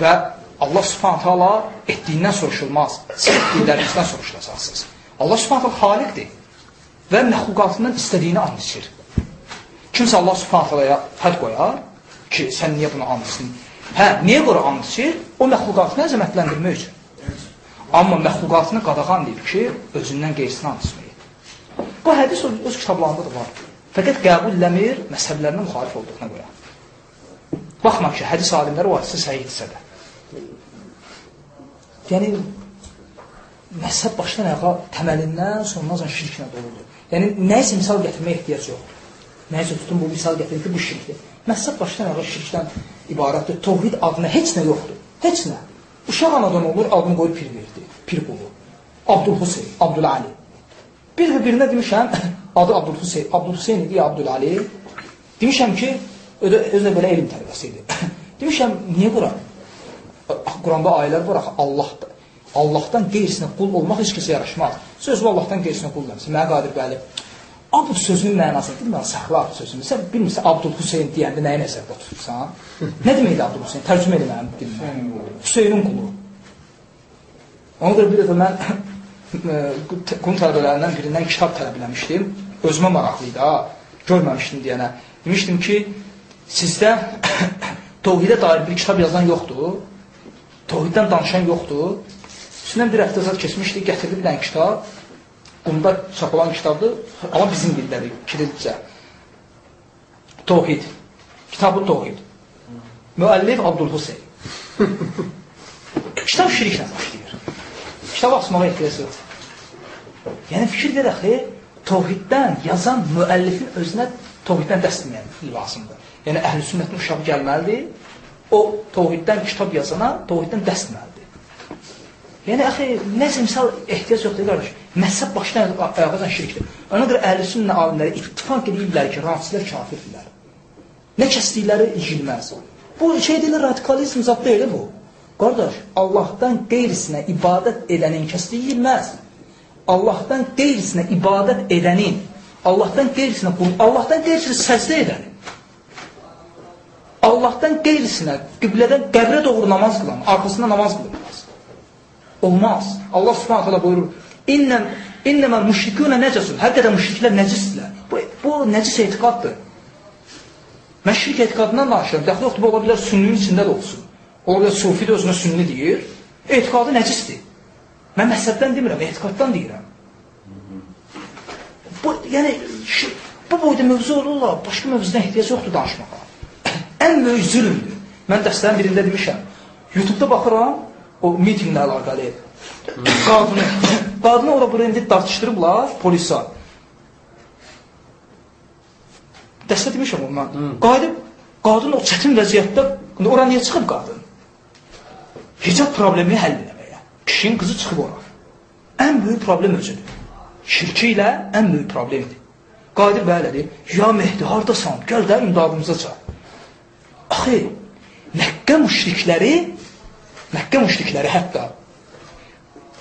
və Allah Subhanahu taala etdiyindən soruşulmaz. Siz etdiklərinizdən soruşulacaqsınız. Allah Subhanahu taala xaliqdir və məxluqatından istədiyini and içir. Kimsə Allah Subhanahu taalaya hədd qoyar ki, sən niyə bunu and içdin? Hə, niyə and içir? O məxluqatını əzəmətləndirmək üçün. Amma məxluqatını qadağan deyib ki, özündən qeyrisinə and içməyi. Bu hədis öz, kitablarında da var. Fəqət qəbul eləmir, məzhəblərinə müxalif olduğuna görə. Baxma ki, hədis alimləri o hədisi səhihdirsə də. Yəni, məzhəb başdan ayağa təməlindən sonundan şirklə doludur. Yəni, nəyisə misal gətirməyə ehtiyac yoxdur. Nəyisə tutun bu misal gətirir ki, bu şirkdir. Məzhəb başdan ayağa şirkdən ibarətdir. Tohid adına heç nə yoxdur. Heç nə. Uşaq anadan olur, adını qoyub pir verdi. Pir qulu. Abdülhüseyn, Abdülali. Bir və birinə demişəm, adı Abdülhüseyn, Abdülhüseyn idi Abdülali. Demişəm ki, özü də belə elm tələbəsi idi. demişəm, niyə bura? Quranda ayələr axı, Allahdır. Allahdan qeyrisinə qul olmaq heç kəsə yaraşmaz. Sözü Allahdan qeyrisinə qul deməsin. Mənə qadir bəli. Abd sözünün mənasını bilmirəm, saxla sözünü. Sən bilmirsən Abdul Hüseyn deyəndə nəyi nəzərdə tutursan? nə deməkdir Abdul Hüseyn? Tərcümə elə mənim dilimə. Hüseynin qulu. Ona görə bir dəfə mən qum tələbələrindən birindən kitab tələb eləmişdim. Özümə maraqlı idi ha. Görməmişdim deyənə. Demişdim ki, sizdə Tohidə dair bir kitab yazan yoxdur. Tohiddən danışan yoxdur. Üstündən bir həftə zat keçmişdi, gətirdi bir dənə kitab. Bunda çap olan kitabdır, amma bizim dilləri, kirilcə. Tohid. Kitabı Tohid. Müəllif Abdülhüseyn. Kitab şiriklə başlayır. Kitab asmağa ehtiyac yoxdur. Yəni fikir ver axı, Tohiddən yazan müəllifin özünə Tohiddən dəst etməyən lazımdır. Yəni əhl-i sünnətin uşağı gəlməlidir, o tohiddən kitab yazana tohiddən dəst deməlidir. Yəni axı nəsə misal ehtiyac yoxdur qardaş. Məzhəb başdan ayağadan şirkdir. Ona görə əhlüsünnə alimləri ittifaq edirlər ki, rafizlər kafirdirlər. Nə kəsdikləri yeyilməz. Bu şey deyilir radikalizm zad deyil bu. Qardaş, Allahdan qeyrisinə ibadət edənin kəsdiyi yeyilməz. Allahdan qeyrisinə ibadət edənin, Allahdan qeyrisinə qul, Allahdan qeyrisinə səcdə edənin. Allahdan qeyrisinə qiblədən qəbrə doğru namaz qılan, arxasında namaz qılınmaz. Olmaz. Allah Subhanahu taala buyurur: "İnnəm innəmə müşrikuna nəcasun." Həqiqətən müşriklər nəcisdirlər. Bu bu nəcis etiqaddır. Mən şirk etiqadından danışıram. Dəxli yoxdur, bu ola bilər sünninin içində də olsun. Ola bilər sufi də özünə sünni deyir. Etiqadı nəcisdir. Mən məhzəbdən demirəm, etiqaddan deyirəm. Bu, yəni, bu boyda mövzu olurlar, başqa mövzudan ehtiyac yoxdur danışmağa. Ən böyük zülümdür. Mən dərslərin birində demişəm. YouTube-da baxıram, o mitinqlə əlaqəli. Qadını, qadını ora bura indi dartışdırıblar polisa. Dəstə demişəm ondan. Qayıdıb, qadın o çətin vəziyyətdə, ora niyə çıxıb qadın? Hicab problemini həll eləməyə. Kişinin qızı çıxıb ora. Ən böyük problem özüdür. Şirki ilə ən böyük problemdir. Qadir bəylədir, ya Mehdi, haradasan? Gəl də imdadımıza çağır. Axı, Məkkə müşrikləri, Məkkə müşrikləri hətta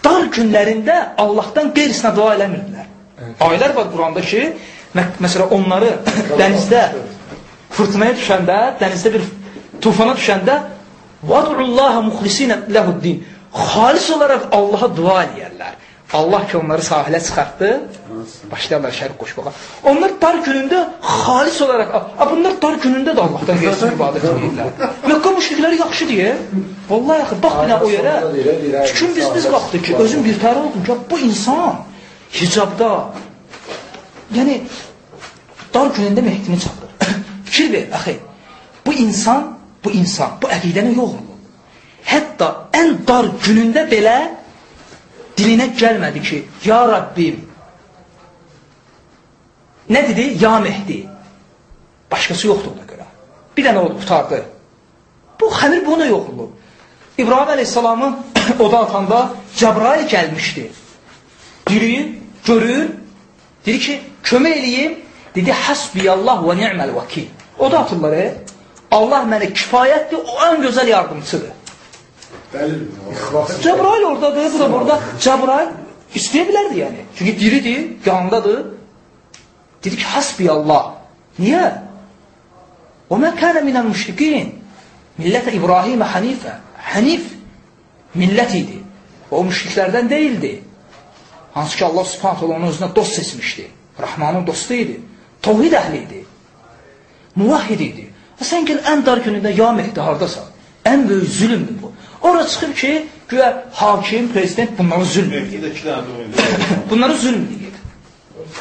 dar günlərində Allahdan qeyrisinə dua eləmirdilər. Aylar var Quranda ki, məsələn, onları dənizdə fırtınaya düşəndə, dənizdə bir tufana düşəndə Vadullaha muxlisinə lehuddin xalis olaraq Allaha dua eləyərlər. Allah ki onları sahilə çıxartdı, başlayarlar şərik qoşmağa. Onlar dar günündə xalis olaraq, a, bunlar dar günündə də Allahdan qeyrisinə ibadət edirlər. Məkkə müşrikləri yaxşı deyə, vallahi axı, bax binə o yerə, tükün biz biz qalxdı ki, özüm bir tərə oldum ki, bu insan hicabda, yəni, dar günündə mehdini çapır. Fikir ver, axı, bu insan, bu insan, bu əqidəni yox olur. Hətta ən dar günündə belə dilinə gəlmədi ki, ya Rabbim, nə dedi? Ya Mehdi. Başqası yoxdur ona görə. Bir dənə oldu, qutardı. Bu xəmir buna yox olub. İbrahim Aleyhisselamın oda atanda Cəbrail gəlmişdi. Diriyir, görür, dedi ki, kömək eləyim, dedi, həsbiyallah və ni'məl vəkil. Oda atırlar, e? Allah mənə kifayətdir, o ən gözəl yardımcıdır. Cəbrail oradadır, bu da burada. Cəbrail istəyə bilərdi yəni. Çünki diridir, yanındadır. Dedi ki, hasbiyallah. Niyə? O mən kənə minəl müşrikin. Millətə İbrahimə Hanifə. Hanif millət idi. O müşriklərdən deyildi. Hansı ki, Allah subhanət onu özünə dost seçmişdi. Rahmanın dostu idi. Tovhid əhli idi. Muvahhid idi. Və sən gəl ən dar günündə ya Mehdi hardasan? Ən böyük zülümdür. Ora çıxıb ki, güya hakim, prezident bunlara zülm edir. bunlara zülm edir.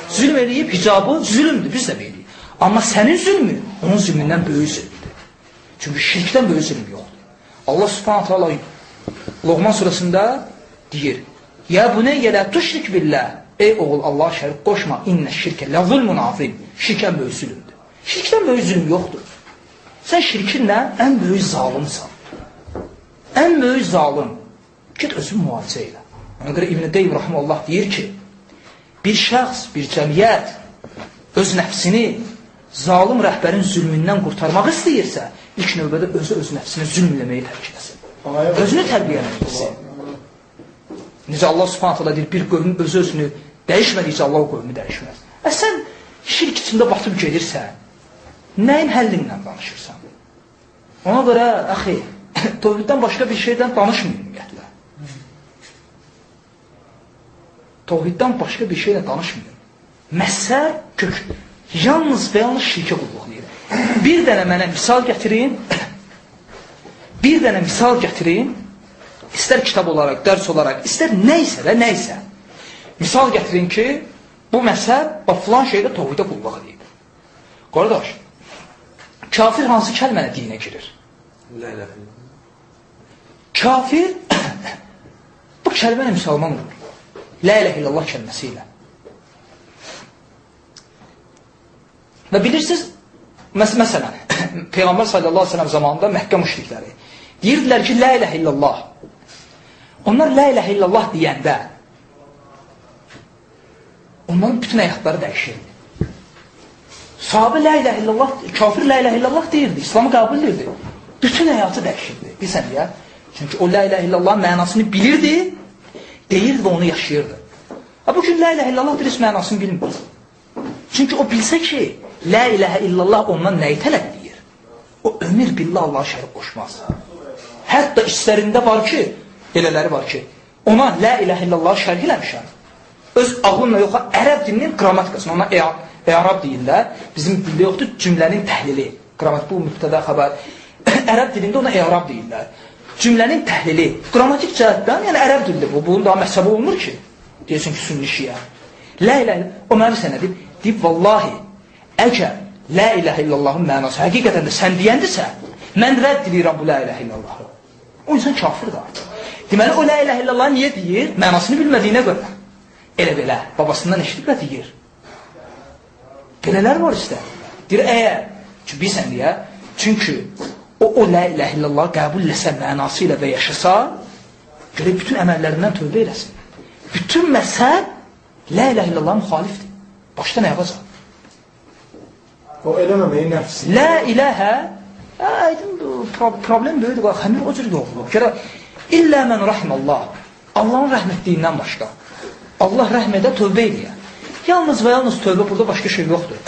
Zülm eləyib hicabı zülmdür, biz də bilirik. Amma sənin zülmü onun zülmündən böyük zülmdür. Çünki şirkdən böyük zülm yoxdur. Allah subhanət hala Loğman surasında deyir, Ya buneyyə lə tuşrik billah. Ey oğul Allah şərik qoşma. İnnə şirkə lə zulmun azim. Şirkən böyük zülmdür. Şirkdən böyük zülm yoxdur. Sən şirkinlə ən böyük zalimsan. Ən böyük zalim. Git özün müalicə elə. Ona görə İbn-i Qeym Rahmanullah deyir ki, bir şəxs, bir cəmiyyət öz nəfsini zalim rəhbərin zülmündən qurtarmaq istəyirsə, ilk növbədə özü öz nəfsini zülmləməyi tərk edəsin. Özünü tərbiyələndirsin. Necə Allah subhanət hala deyir, bir qövmün özü özünü dəyişmədikcə Allah o qövmü dəyişməz. Ə sən şirk içində batıb gedirsən, nəyin həllinlə danışırsan? Ona görə, əxi, Tovhiddən başqa bir şeydən danışmayın ümumiyyətlə. Tovhiddən başqa bir şeylə danışmayın. Məsəl kök. Yalnız və yalnız şirkə qulluqlayır. Bir dənə mənə misal gətirin. Bir dənə misal gətirin. İstər kitab olaraq, dərs olaraq, istər nə isə və nə isə. Misal gətirin ki, bu məsəl filan şeydə tovhidə qulluq edir. Qardaş, kafir hansı kəlmənə dinə girir? İllallah. Kafir bu kəlmə ilə müsəlman olur. La ilə illallah kəlməsi ilə. Və bilirsiniz, Məs məsələn, Peyğəmbər sallallahu əleyhi və səlləm zamanında Məkkə müşrikləri deyirdilər ki, la ilahe illallah. Onlar la ilahe illallah deyəndə onların bütün həyatları dəyişirdi. Sahabə la ilahe illallah, kafir la ilahe illallah deyirdi, İslamı qəbul edirdi. Bütün həyatı dəyişirdi. Bilsən ya? Çünki o la ilahe illallah mənasını bilirdi, deyirdi və onu yaşayırdı. Ha, bugün la ilahe illallah birisi mənasını bilmir. Çünki o bilsə ki, la ilahe illallah ondan nəyi tələb edir? O ömür billah Allah şərik qoşmaz. Hətta işlərində var ki, elələri var ki, ona la ilahe illallah şərh eləmişəm. Öz ağlımla yox, ərəb dilinin qrammatikasını, ona ərab deyirlər. Bizim dildə yoxdur, cümlənin təhlili. Qrammatik bu mübtədə xəbər. ərəb dilində ona ərab deyirlər. Cümlənin təhlili. Qrammatik cəhətdən, yəni ərəb dilində bu. Bunun daha məsəbə olmur ki. Deyirsən ki, sünni şiə. La ilahe o mənə sənə deyib, deyib vallahi əgər la ilahe illallahın mənası həqiqətən də sən deyəndirsə, mən rədd edirəm bu la ilahe illallahı. O insan kafirdir artıq. Deməli, o la ilahe illallah niyə deyir? Mənasını bilmədiyinə görə. Elə belə, babasından eşitib və deyir. Belələr var istə. Deyir, əgər, ki, bilsən deyə, çünki o, o la ilahe illallah qəbul eləsə mənası ilə və yaşasa, görə bütün əməllərindən tövbə eləsin. Bütün məzhəb la ilahe illallah müxalifdir. Başdan ayağa çal. O eləməməyi nəfsi. La ilahə aydın pro problem böyüdür. Bax, həmin o cür yoxdur. Görə illə mən rahimallah. Allahın rəhmətliyindən başqa. Allah rəhm edə tövbə edir. Yalnız və yalnız tövbə burada başqa şey yoxdur.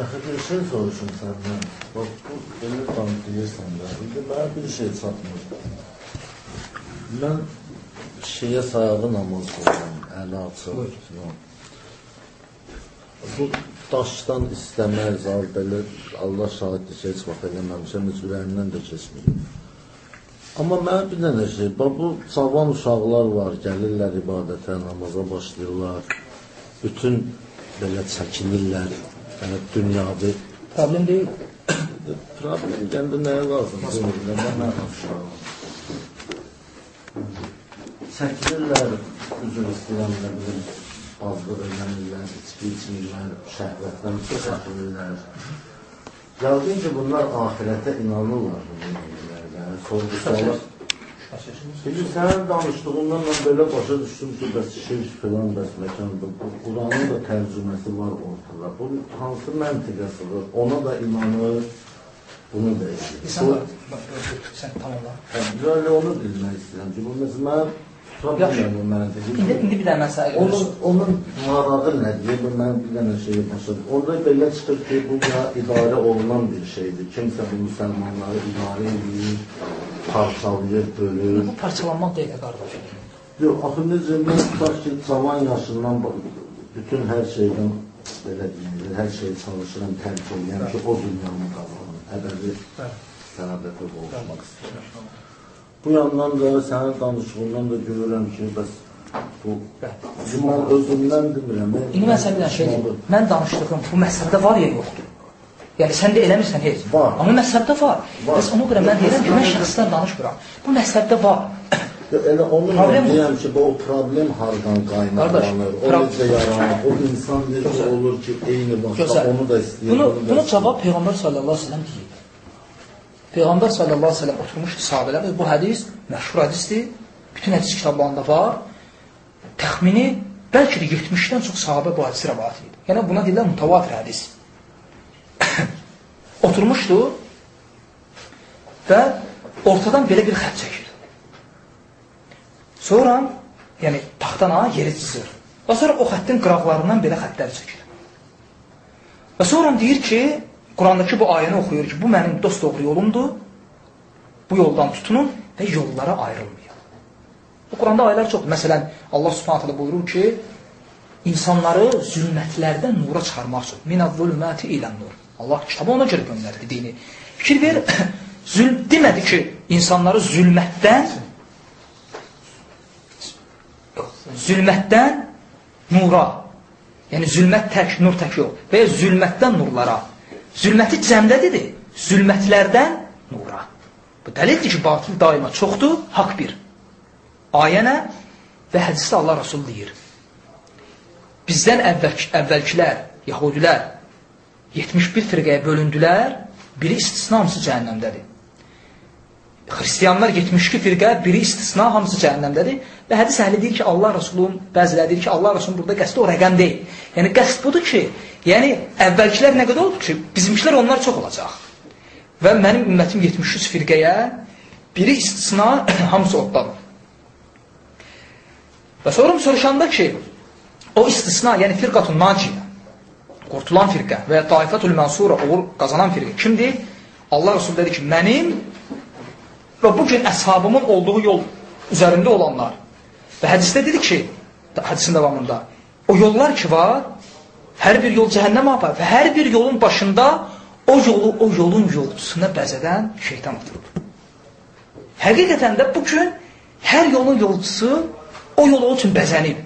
Axı bir şey soruşum səndən. Bax, bu belə tanıtıyırsan da. İndi mənə bir şey çatmır. Mən şeyə sayağı namaz qılıram, əli açıq. filan. Bu daşdan istəmək, zal belə Allah şahiddir ki, heç vaxt eləməmişəm, heç ürəyimdən də keçmir. Amma mənə bir dənə şey, bax bu cavan uşaqlar var, gəlirlər ibadətə, namaza başlayırlar. Bütün belə çəkinirlər, yəni dünyavi Problem deyil. Problem gəndə nəyə lazımdır? Nə mənə Çəkilirlər, üzr istəyirəm, nə bilim, azlıq eləmirlər, içki içmirlər, şəhvətdən çəkilirlər. Yəqin ki, bunlar ahirətə inanırlar bunun edirlər. Sorğu-suala Şimdi sənin danışdığından mən belə başa düşdüm ki, bəs şirk filan, bəs məkan, bu Quranın da tərcüməsi var ortada. Bu hansı məntiqəsidir? Ona da inanır, bunu da Sən, edir. sən tamamla. Böyle onu bilmək istəyirəm ki, bu mesela Yaxşı. problem bu məntiqi. İndi, indi bir dənə məsələ Onun, görürüz. onun marağı nədir? Bu mən bir dənə şeyi başladım. Orada belə çıxır ki, bu ya idarə olunan bir şeydir. Kimsə bu müsəlmanları idarə edir, parçalayır, bölür. Bu parçalanmaq deyil, qardaş. Yox, axı necə mən tutaq ki, cavan yaşından bütün hər şeydən belə deyim, hər şeyi çalışıram, tərk edirəm ki, o dünyanın qazanım, əbədi sənədətə qovuşmaq istəyirəm. Bu yandan da sənin danışığından da görürəm ki, bəs bu mən özümdən demirəm. İndi mən sənə bir şey deyim. Mən danışdığım bu məsələdə var ya yoxdur. Yəni sən də eləmirsən heç. Var. Amma məsələdə var. Var. Bəs ona görə mən deyirəm ki, mən şəxsdən danışmıram. Bu məsələdə var. Elə onun Problem deyirəm ki, bu problem hardan qaynaqlanır, o necə yaranır, o insan necə olur ki, eyni vaxtda onu da istəyir, Bunu, bunu bunu cavab Peyğəmbər sallallahu əleyhi və səlləm deyib. Peyğəmbər sallallahu əleyhi və səlləm oturmuşdu sahabelərlə. Bu hədis məşhur hədisdir. Bütün hədis kitablarında var. Təxmini bəlkə də 70-dən çox sahabə bu hədisi rivayet edir. Yəni buna deyirlər mutavatir hədis. Oturmuşdu və ortadan belə bir xətt çəkir. Sonra, yəni taxtana yeri çizir. Və sonra o xəttin qıraqlarından belə xəttləri çəkir. Və sonra deyir ki, Qurandakı bu ayəni oxuyur ki, bu mənim dost doğru yolumdur, bu yoldan tutunun və yollara ayrılmayın. Bu Quranda ayələr çoxdur. Məsələn, Allah subhanət hələ buyurur ki, insanları zülmətlərdən nura çıxarmaq üçün. Minəz zulməti ilən nur. Allah kitabı ona görə göndərdi dini. Fikir ver, zülm demədi ki, insanları zülmətdən zülmətdən nura. Yəni zülmət tək, nur tək yox. Və ya zülmətdən nurlara. Zülməti cəmdə dedi, zülmətlərdən nura. Bu dəlildir ki, batıl daima çoxdur, haqq bir. Ayə nə? Və hədisdə Allah Rasul deyir. Bizdən əvvəl, əvvəlkilər, yahudilər, 71 firqəyə bölündülər, biri istisna, hamısı cəhənnəmdədir. Xristiyanlar 72 firqə, biri istisna, hamısı cəhənnəmdədir. Və hədis əhli deyir ki, Allah Rasulun, bəziləri deyir ki, Allah Rasulun burada qəsdi o rəqəm deyil. Yəni qəsd budur ki, yəni əvvəlkilər nə qədər oldu ki, bizimkilər onlar çox olacaq. Və mənim ümmətim 73 firqəyə, biri istisna, hamısı oddadır. Və sonra soruşanda ki, o istisna, yəni firqatun naciyə, qurtulan firqə və ya taifatul mənsura uğur qazanan firqə kimdir? Allah Rasul dedi ki, mənim və bu gün əshabımın olduğu yol üzərində olanlar. Və hədisdə dedi ki, hədisin davamında, o yollar ki var, hər bir yol cəhənnəmə apar və hər bir yolun başında o yolu, o yolun yolcusuna bəzədən şeytan atılır. Həqiqətən də bu gün hər yolun yolcusu o yolu üçün bəzənib.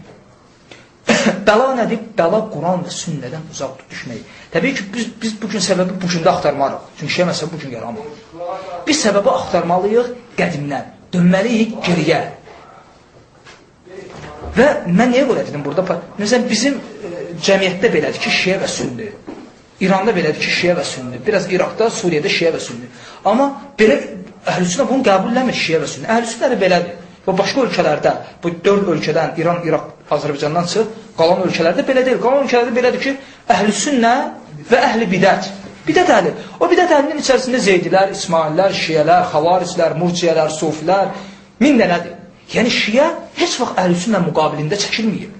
bəla nədir? Bəla Quran və sünnədən uzaq düşmək. Təbii ki, biz, biz bugün səbəbi bugündə axtarmarıq. Çünki şey məsələ bugün yaranmır. Biz səbəbi axtarmalıyıq qədimdən. Dönməliyik geriyə. Və mən niyə görə dedim burada? Məsələn, bizim e, cəmiyyətdə belədir ki, şiə və sünni. İranda belədir ki, şiə və sünni. Biraz İraqda, Suriyədə şiə və sünni. Amma belə əhlüsünə bunu qəbul eləmir şiə və sünni. Əhlüsünə də belədir. Və başqa ölkələrdə, bu dörd ölkədən, İran, İraq, Azərbaycandan çıx, qalan ölkələrdə belə deyil. Qalan ölkələrdə belədir ki, əhl-i sünnə və əhl-i bidət. Bidət əhli. O bidət əhlinin içərisində zeydilər, İsmaillər, şiyələr, xavariclər, murciyələr, sufilər, min dənədir. Yəni şiyə heç vaxt əhl-i sünnə müqabilində çəkilməyib.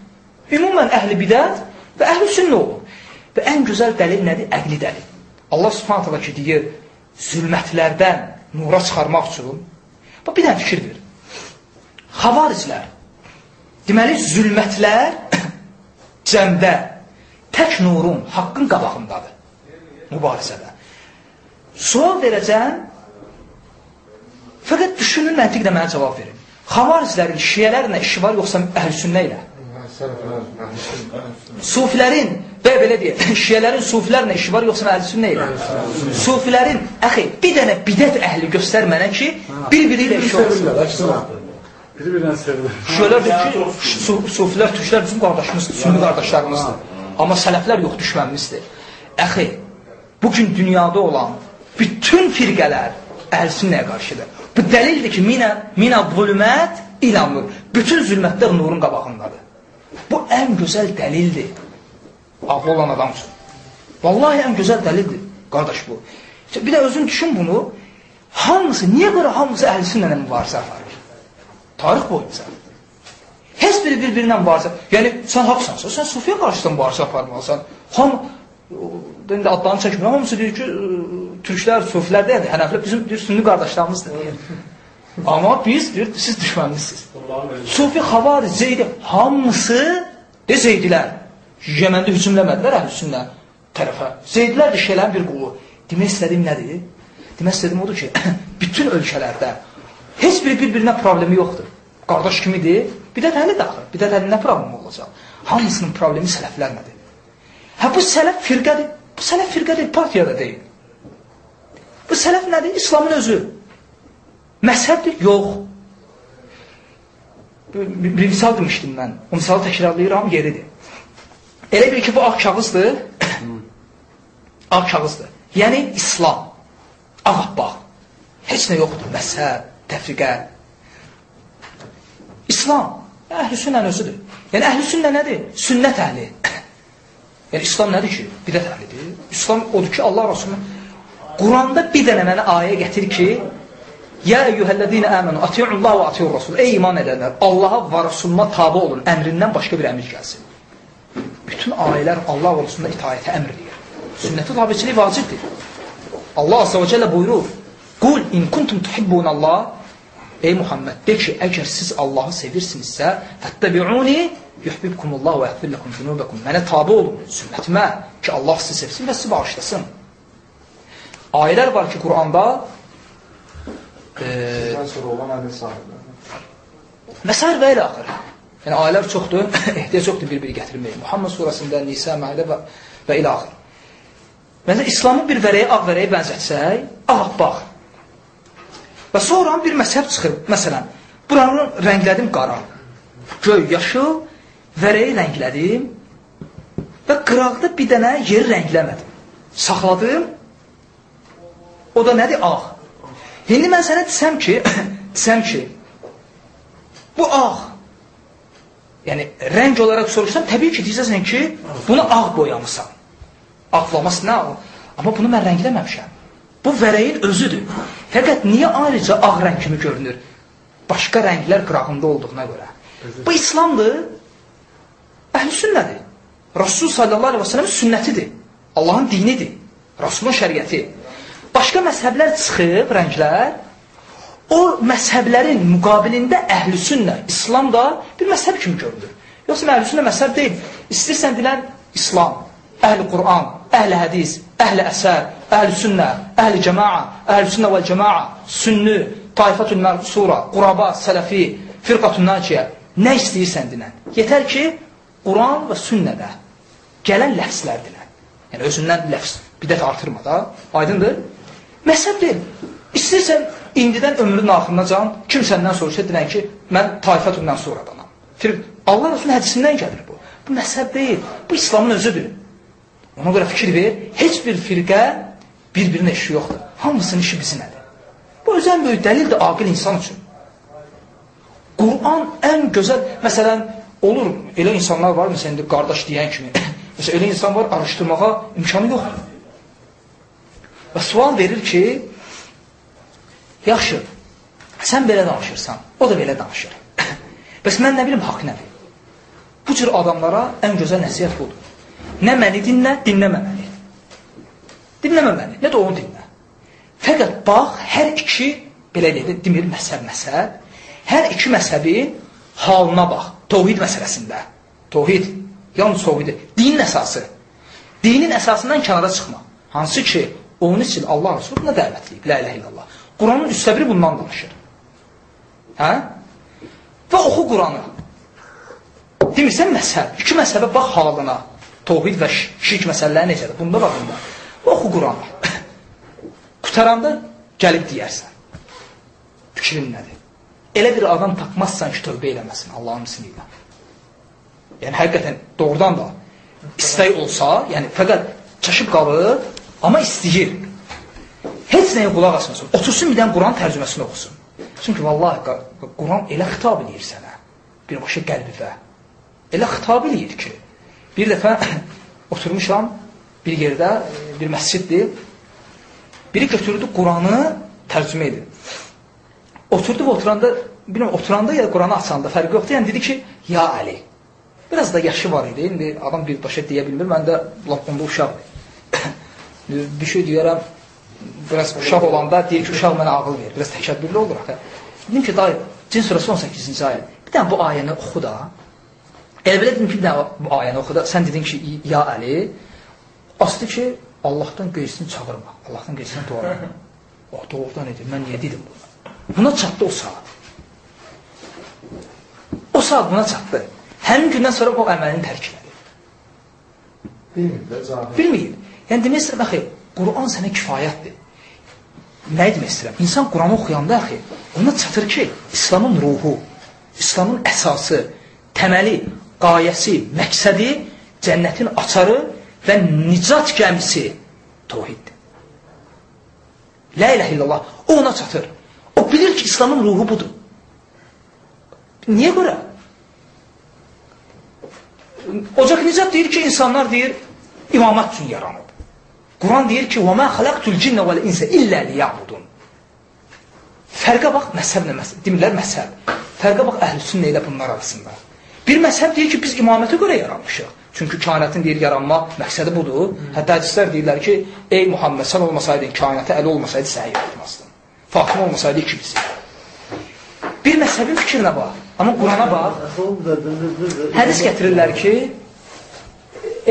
Ümumən əhl-i bidət və əhl-i sünnə olur. Və ən gözəl dəlil nədir? Əqli dəlil. Allah subhanət hala ki, deyir, zülmətlərdən nura çıxarmaq üçün, bir dənə fikir verir. Xavariclər. Deməli, zülmətlər cəmdə tək nurun, haqqın qabağındadır. Mübarizədə. Sual verəcəm, fəqət düşünün, məntiqlə mənə cavab verin. Xavariclərin, şiyələrlə işi var, yoxsa əhl-sünnə ilə? Sufilərin, və belə deyək, şiyələrin sufilərlə işi var, yoxsa əhl-sünnə ilə? Sufilərin, əxi, bir dənə bidət əhli göstər mənə ki, bir-biri ilə işi olsun. Bir-birinə sevilir. Şöylər deyir ki, su, sufilər, türklər bizim qardaşımızdır, sünni qardaşlarımızdır. Amma sələflər yox, düşmənimizdir. Əxi, bugün dünyada olan bütün firqələr əhl-sünnəyə qarşıdır. Bu dəlildir ki, minə, minə zulmət ilə nur. Bütün zülmətlər nurun qabağındadır. Bu ən gözəl dəlildir. Ağlı olan adam üçün. Vallahi ən gözəl dəlildir, qardaş bu. Bir də özün düşün bunu. Hamısı, niyə görə hamısı əhl-sünnələ mübarizə aparır? Tarix boyunca. Heç biri bir-birindən mübarizə. Yəni, sən haqsansa, sən sufiyə qarşısında mübarizə aparmalısan. Ham, indi adlarını çəkmirəm, hamısı deyir ki, türklər, sufilər deyil, hənəflər bizim deyir, sünni qardaşlarımızdır deyir. Amma biz, deyir, siz düşmənlisiniz. Sufi, xavari, zeydi, hamısı de zeydilər. Yəməndə hücumləmədilər əhlüsünlə tərəfə. Zeydilər də şeylərin bir qulu. Demək istədiyim nədir? Demək istədiyim odur ki, bütün ölkələrdə Heç biri bir-birinə problemi yoxdur. Qardaş kimidir? Bidət əhli daxil. Bidət əhli nə problemi olacaq? Hamısının problemi sələflərlədir. Hə, bu sələf firqədir. Bu sələf firqədir, partiyada deyil. Bu sələf nədir? İslamın özü. Məzhəbdir? Yox. Bir, bir misal demişdim mən. O misalı təkrarlayıram, yeridir. Elə bil ki, bu ağ kağızdır. ağ kağızdır. Yəni, İslam. Ağabbaq. Heç nə yoxdur. Məzhəb, təfriqə. İslam əhl-i sünnə özüdür. Yəni əhl-i sünnə nədir? Sünnət əhli. Yəni İslam nədir ki? Bidət əhlidir. İslam odur ki, Allah Rasulü Quranda bir dənə mənə ayə gətir ki, Ya eyyuhəllədinə əmənu, atiyullah və atiyur Rasul. Ey iman edənlər, Allaha və Rasuluna tabi olun, əmrindən başqa bir əmir gəlsin. Bütün ayələr Allah və Rasuluna itaətə əmr edir. Sünnəti tabiçilik vacibdir. Allah Azza və Cəllə buyurur, Qul in kuntum tuhibbunallah Ey Muhammed, de ki, əgər siz Allahı sevirsinizsə, fəttəbi'uni yuhbibkumullah və yəğfir lakum zunubakum. Mənə tabe olun, sünnətimə ki, Allah sizi sevsin və sizi bağışlasın. Ayələr var ki, Quranda e, Məsəl və ilə axır. Yəni, ayələr çoxdur, ehtiyac yoxdur bir-biri gətirməyə. Muhammed surasında, Nisa, Məidə və, və ilə axır. Məsələn, İslamı bir vərəyə, ağ vərəyə bənzətsək, ağabbaq. Və sonra bir məzhəb çıxır. Məsələn, buranı rənglədim qara, göy, yaşıl, vərəyi rənglədim və qıraqda bir dənə yeri rəngləmədim. saxladım. O da nədir? Ağ. İndi mən sənə desəm ki, desəm ki, bu ağ. Yəni rəng olaraq soruşsam, təbii ki, deyəcəksən ki, bunu ağ boyamısan. Ağlaması nə? Amma bunu mən rəngləməmişəm. Bu vərəyin özüdür. Fəqət niyə ayrıca ağ rəng kimi görünür? Başqa rənglər qırağında olduğuna görə. Bu İslamdır. Əhl-i sünnədir. Rasul sallallahu aleyhi və səlləmin sünnətidir. Allahın dinidir. Rasulun şəriəti. Başqa məzhəblər çıxıb, rənglər, o məzhəblərin müqabilində əhl-i sünnə, İslam da bir məzhəb kimi görünür. Yoxsa əhl-i sünnə məzhəb deyil. İstəyirsən bilən İslam, əhl-i Qur'an, əhl-i hədis, əhl-i əsər, əhl-i sünnə, əhl-i cəmaa, əhl-i sünnə vəl cəmaa, sünnü, tayfətül mərsura, quraba, sələfi, firqatun naciyə, nə istəyirsən dinən. Yetər ki, Quran və sünnədə gələn ləfslərdir. Yəni, özündən ləfs, bidət artırma da, aydındır. Məsəb deyil. İstəyirsən, indidən ömrün axırına can, kim səndən soruşsa, dinən ki, mən tayfətündən sonradanam. Firq, Allah Rasulun hədisindən gəlir bu. Bu məsəb deyil, bu İslamın özüdür. Ona görə fikir ver, heç bir firqə bir-birinin işi yoxdur. Hamısının işi bizinədir. Bu özən böyük dəlildir aqil insan üçün. Quran ən gözəl, məsələn, olur, elə insanlar var, məsələn, indi qardaş deyən kimi, məsələn, elə insan var, araşdırmağa imkanı yoxdur. Və sual verir ki, yaxşı, sən belə danışırsan, o da belə danışır. Bəs mən nə bilim, haqq nədir? Bu cür adamlara ən gözəl nəsiyyət budur. Nə məni dinlə, dinləmə məni. Dinləmə məni, nə də onu dinlə. Fəqət bax, hər iki, belə deyil, demir, məzhəb, hər iki məzhəbin halına bax. Tovhid məsələsində. Tovhid, yalnız tovhidi. Dinin əsası. Dinin əsasından kənara çıxma. Hansı ki, onun üçün Allah Resulü buna dəvət edib. La ilahe illallah. Quranın üstə biri bundan danışır. Hə? Və oxu Quranı. Demirsən məzhəb. İki məzhəbə bax halına. Tovhid və şirk məsələləri necədir? Bunda bax bunda. Oxu Quranı. Qutaranda gəlib deyərsən. Fikrin nədir? Elə bir adam tapmazsan ki, tövbə eləməsin Allahın ismi ilə. Yəni, həqiqətən doğrudan da istək olsa, yəni fəqət çaşıb qalır, amma istəyir. Heç nəyə qulaq asmasın. Otursun bir dənə Quran tərcüməsini oxusun. Çünki vallahi Quran elə xitab edir sənə, birbaşa qəlbivə. Elə xitab edir ki, bir dəfə oturmuşam bir yerdə, bir məsciddir, biri götürdü Quranı tərcümə edir. Oturdu və oturanda, bilməm, oturanda ya Quranı açanda fərqi yoxdur. Yəni dedi ki, ya Əli. Biraz da yaşı var idi. İndi adam birbaşa deyə bilmir. Mən də lap onda uşaqdır. bir şey deyərəm, biraz uşaq olanda deyir ki, uşaq mənə ağıl verir. Biraz təkəbbürlü olur axı. Dedim ki, dayı, Cin surası 18-ci ayə. Bir dənə bu ayəni oxu da. Elə belə dedim ki, bir dənə bu ayəni oxu da. Sən dedin ki, ya Əli. Aslı ki, Allahdan qeysini çağırma. Allahdan qeysini dua. O, doğrudan edir. Mən niyə dedim bunu? Buna çatdı o saat. O saat buna çatdı. Həmin gündən sonra o əməlini tərk elədi. Bilmir də cahil. Bilmir. Yəni demək istəyirəm, axı, Quran sənə kifayətdir. Nə demək istəyirəm? İnsan Quranı oxuyanda, axı, ona çatır ki, İslamın ruhu, İslamın əsası, təməli, qayəsi, məqsədi, cənnətin açarı və nicat gəmisi tohiddir. La ilahe illallah. O ona çatır O bilir ki İslamın ruhu budur. Niyə görə? Ocaq Nicat deyir ki, insanlar deyir, imamət üçün yaranıb. Quran deyir ki, وَمَا خَلَقْتُ الْجِنَّ وَالْاِنْسَ إِلَّا لِيَعْبُدُونَ Fərqə bax, məzhəblə məzhəb. Demirlər məzhəb. Fərqə bax, əhl-i sünnə ilə bunlar arasında. Bir məzhəb deyir ki, biz imamətə görə yaranmışıq. Çünki kainatın deyir yaranma məqsədi budur. Hətta hədislər deyirlər ki, ey Muhammed sən olmasaydın, kainata əli olmasaydı səni yaratmazdın. Fatıma olmasaydı ikimiz. Bir məzhəbin fikrinə bax. Amma Qurana bax. Hədis gətirirlər ki,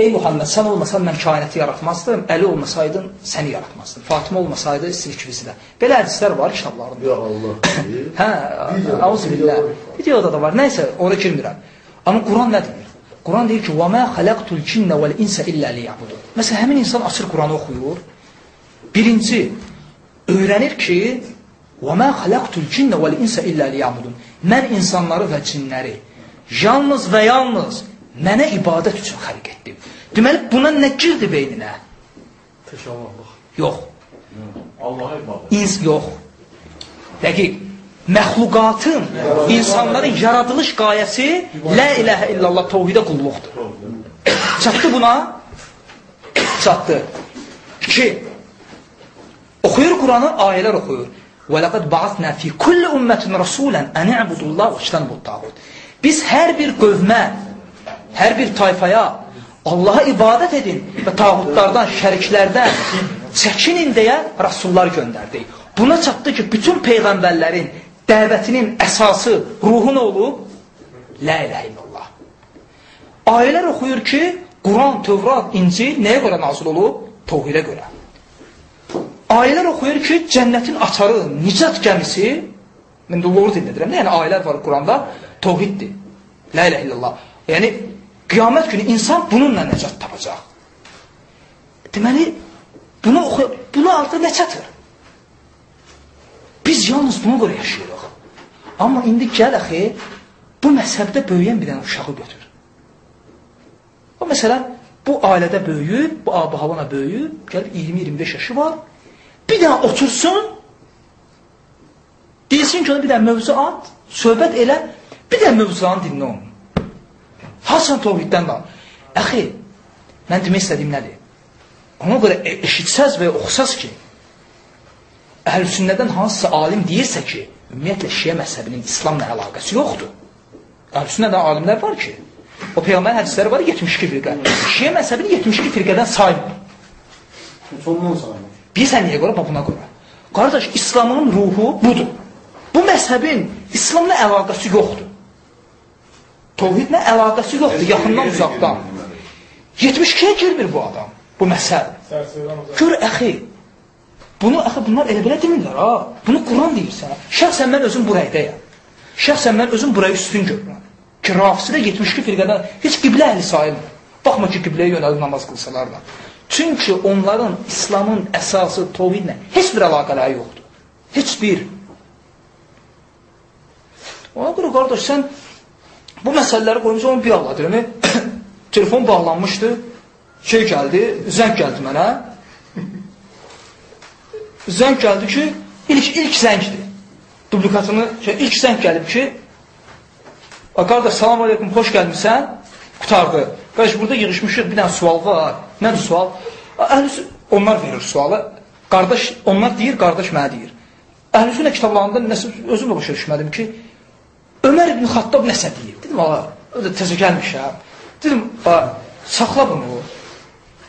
ey Muhammed sən olmasan mən kainatı yaratmazdım, Əli olmasaydın səni yaratmazdım. Fatıma olmasaydı siz ikinizi də. Belə hədislər var kitablarında. Ya Allah. hə, auzubillah. Videoda da var. Nəysə, ora girmirəm. Amma Quran nə deyir? Quran deyir ki, وَمَا خَلَقْتُ الْجِنَّ وَالْاِنْسَ إِلَّا لِيَعْبُدُونَ Məsələn, həmin insan açır Quranı oxuyur. Birinci, öyrənir ki, وَمَا خَلَقْتُ الْجِنَّ وَالْاِنْسَ إِلَّا لِيَعْبُدُونَ Mən insanları və cinləri yalnız və yalnız mənə ibadət üçün xəlq etdim. Deməli, buna nə girdi beyninə? Təkəllülllah. Yox. Allah'a ibadət. İns yox. Dəqiq. Məxluqatın, insanların yaradılış qayəsi La ilahə illallah təvhidə qulluqdur. Çatdı buna? Çatdı. 2. Oxuyur Quranı, ayələr oxuyur. Və laqad ba'athna fi kulli ummatin rasulan an i'budullaha və ijtanibut tağut. Biz hər bir qövmə, hər bir tayfaya Allaha ibadət edin və tağutlardan, şəriklərdən çəkinin deyə rasullar göndərdik. Buna çatdı ki, bütün peyğəmbərlərin dəvətinin əsası, ruhu nə olub? La ilahe illallah. Ayələr oxuyur ki, Quran, Tövrat, İncil nəyə görə nazil olub? Təvhidə görə. Ayələr oxuyur ki, cənnətin açarı, nicat gəmisi, mən də lor dilində deyirəm, yəni ayələr var Quranda, təvhiddir. La ilahe illallah. Yəni, qiyamət günü insan bununla nəcat tapacaq. Deməli, bunu oxu, bunu altı nə çatır? Biz yalnız buna görə yaşayırıq. Amma indi gəl əxi, bu məzhəbdə böyüyən bir dənə uşağı götür. O məsələn, bu ailədə böyüyüb, bu abı havana böyüyüb, gəlib 20-25 yaşı var, bir dənə otursun, deyilsin ki, ona bir dənə mövzu at, söhbət elə, bir dənə mövzuların dinlə onu. Hasan Tovhiddən da. Əxi, mən demək istədiyim nədir? Ona görə e eşitsəz və oxusaz ki, əhl-i sünnədən hansısa alim deyirsə ki, ümumiyyətlə şiə məzhəbinin İslamla əlaqəsi yoxdur. Əhl-i sünnədən alimlər var ki, o Peyğəmbər hədisləri var 72 firqə. Şiə məzhəbini 72 firqədən saymır. Sondan sayılır. Bilirsən niyə görə? Bax buna görə. Qardaş, İslamın ruhu budur. Bu məzhəbin İslamla əlaqəsi yoxdur. Tovhidlə əlaqəsi yoxdur, yaxından uzaqdan. 72-yə girmir bu adam, bu uzaq. Gör əxi, bunu əxi bunlar elə belə demirlər ha. Bunu Quran deyir sənə. Şəxsən mən özüm bu rəydəyəm. Şəxsən mən özüm burayı üstün görürəm. Ki, rafisidə 72 firqədən heç qiblə əhli sayılmır. Baxma ki, qibləyə yönəlib namaz qılsalar da. Çünki onların İslamın əsası tovhidlə heç bir əlaqələri yoxdur. Heç bir. Ona görə qardaş, sən bu məsələləri qoymusan, onu bir Allah deyirəm. Telefon bağlanmışdı, şey gəldi, zəng gəldi mənə. Zəng gəldi ki, ilk, ilk zəngdir. Dublikatını, şey, ilk zəng gəlib ki, qardaş, salam aleykum, xoş gəlmişsən, qutardı. Qardaş, burada yığışmışıq, bir dənə sual var. Nədir sual? Əhlüsü, onlar verir sualı. Qardaş, onlar deyir, qardaş mənə deyir. Əhlüsünə kitablarında nəsə, özüm də başa düşmədim ki, Ömər ibn Xattab nəsə deyir. Dedim, ala, o da təzə gəlmiş ha. Dedim, a, saxla bunu.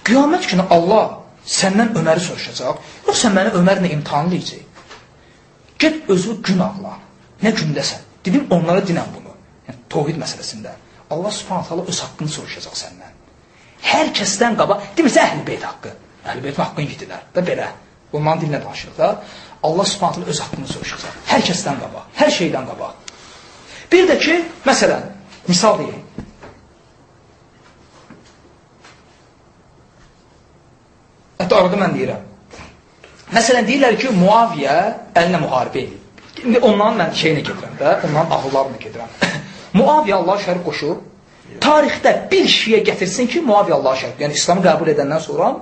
Qiyamət günü Allah səndən Öməri soruşacaq, yoxsa məni Ömərlə imtihanlayacaq. Get özü gün ağla. Nə gündəsən? Dedim, onlara dinən bunu. Yəni, tohid məsələsində. Allah subhanət hala öz haqqını soruşacaq səndən. Hər kəsdən qaba, demirsə əhl-i beyt haqqı. Əhl-i beytin haqqını yedirlər. Da belə. Onların dilinə danışırıq da. Allah subhanət hala öz haqqını soruşacaq. Hər kəsdən qaba, hər şeydən qaba. Bir də ki, məsələn, misal deyim. Hətta arada mən deyirəm. Məsələn, deyirlər ki, Muaviyə əlinə müharibə edib. İndi onların mən şeyini gedirəm də, onların ağıllarını gedirəm. Muaviyə Allah şərif qoşub, tarixdə bir şiyə gətirsin ki, Muaviyə Allah şərif, yəni İslamı qəbul edəndən sonra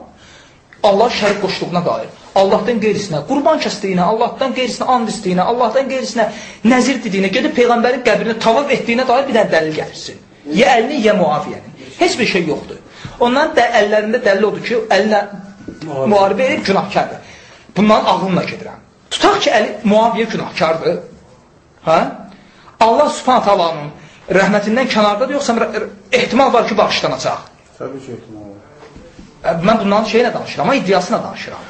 Allah şərif qoşduğuna dair. Allahdan qeyrisinə, qurban kəsdiyinə, Allahdan qeyrisinə and istəyinə, Allahdan qeyrisinə nəzir dediyinə, gedib Peyğəmbərin qəbrini tavaf etdiyinə dair bir dənə dəlil gətirsin. Ya əlini, ya Muaviyənin. Heç bir şey yoxdur. Ondan da əllərində dəlil odur ki, əlinə müharibə edib günahkardır. Bundan ağlımla gedirəm. Tutaq ki, əli Muaviyə günahkardır. Hə? Allah subhanət halanın rəhmətindən kənardadır, yoxsa ehtimal var ki, bağışlanacaq. Təbii ki, ehtimal var. Mən bundan şeylə danışıram, amma iddiasına danışıram.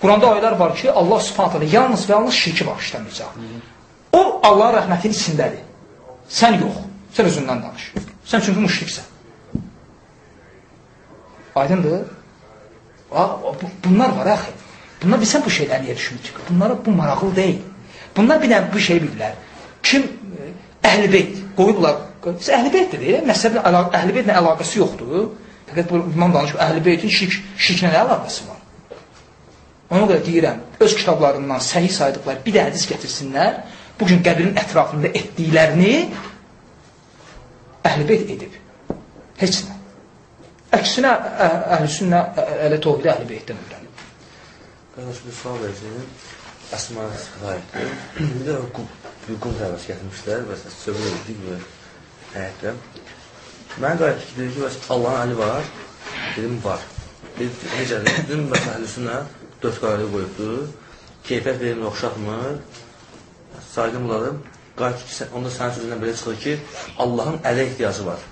Quranda ayələr var ki, Allah subhanət hala yalnız və yalnız şirki bağışlamayacaq. O, Allahın rəhmətinin içindədir. Sən yox. Sən özündən danış. Sən çünki müşriksən. Aydındır? Bunlar var, əxi. Bunlar bilsən bu şeylər niyə düşünür? Bunlara bu maraqlı deyil. Bunlar bir dənə bu şey bilirlər. Kim əhl-i beyt qoyublar. Biz əhl-i beyt dedik, məsələblə əhl-i beytlə əlaqəsi yoxdur. Fəqət bu imam danışıb, əhl-i beytin şirk, şirklə nə əlaqəsi var? Ona görə deyirəm, öz kitablarından səhih saydıqları bir də hədis gətirsinlər, bugün qəbrin ətrafında etdiklərini əhl-i beyt edib. Heç nə. əksinə əhlüsünnə ələ təvhid əhli beytdən öyrənib. Qardaş, bir sual verəcəyim. Əsma sifayətdir. Bir də hüquq, hüquq təvəz gətirmişlər və söhbət etdik və həyətdə. Mən qayət ki, deyir ki, bəs Allahın əli var. Dedim, var. Dedim, necə dedim, bəs əhlüsünə dörd qayədə qoyubdur. Keyfiyyət verimli oxşatmır. Saydım bunları. Qayət ki, onda sənin sözündən belə çıxır ki, Allahın ələ ehtiyacı var.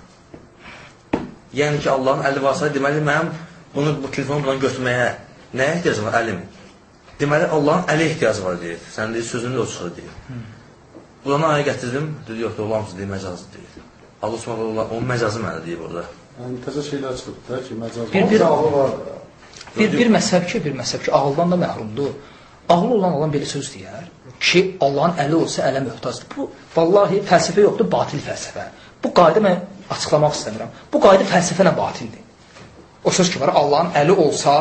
Yəni ki, Allahın əli varsa, deməli, mənim bunu, bu telefonu buradan götürməyə nəyə ehtiyacım var? Əlim. Deməli, Allahın ələ ehtiyacı var deyir. Sən deyir, sözünü də o çıxır deyir. Buradan ayə gətirdim, dedi, yox, da olamsın deyir, məcazı deyir. Allah Subhanahu onun məcazı mənə deyir burada. Yəni təzə şeylər çıxıb da ki, məcaz Bir- bir- var. Bir, bir məzhəb ki, bir məzhəb ki, ağıldan da məhrumdur. Ağıl olan olan belə söz deyər ki, Allahın əli olsa ələ möhtacdır. Bu, vallahi fəlsəfə yoxdur, batil fəlsəfə. Bu qayda mən açıqlamaq istəmirəm. Bu qayda fəlsəfə ilə batildir. O söz ki var, Allahın əli olsa,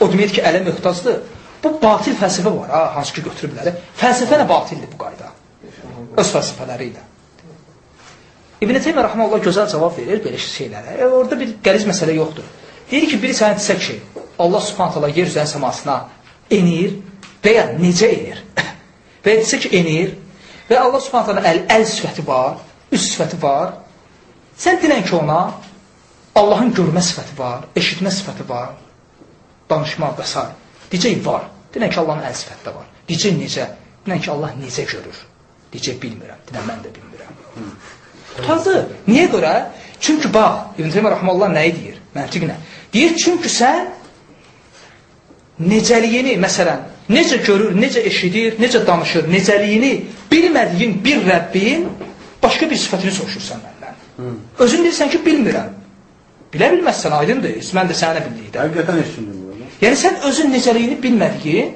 o deməkdir ki, ələ möhtacdır. Bu batil fəlsəfə var, ha, hansı ki götürüblər. Fəlsəfə ilə batildir bu qayda. Öz fəlsəfələri ilə. İbn Teymiyyə rəhməhullah gözəl cavab verir belə şeylərə. E, orada bir qəliz məsələ yoxdur. Deyir ki, biri sənə desə ki, Allah Subhanahu taala yer üzərinin səmasına enir və ya necə enir? və desə ki, enir və Allah Subhanahu taala əl, əl sifəti var, üz sifəti var. Sən denən ki, ona Allahın görmə sifəti var, eşitmə sifəti var, danışma və s. Deyəcək var. Denən ki, Allahın əl sifəti də var. Deyəcək necə? Denən ki, Allah necə görür? Deyəcək bilmirəm. Denən mən də bilmirəm. Tadı. Niyə görə? Çünki bax, İbn Teymiyyə rəhməhullah nəyi deyir? Məntiqlə. Deyir çünki sən necəliyini, məsələn, necə görür, necə eşidir, necə danışır, necəliyini bilmədiyin bir Rəbbin başqa bir sifətini soruşursan məndən. Özün deyirsən ki, bilmirəm. Bilə bilməzsən, aydındır. Mən də sənə bildikdə. Həqiqətən heç kim bilmir. Yəni sən özün necəliyini bilmədiyin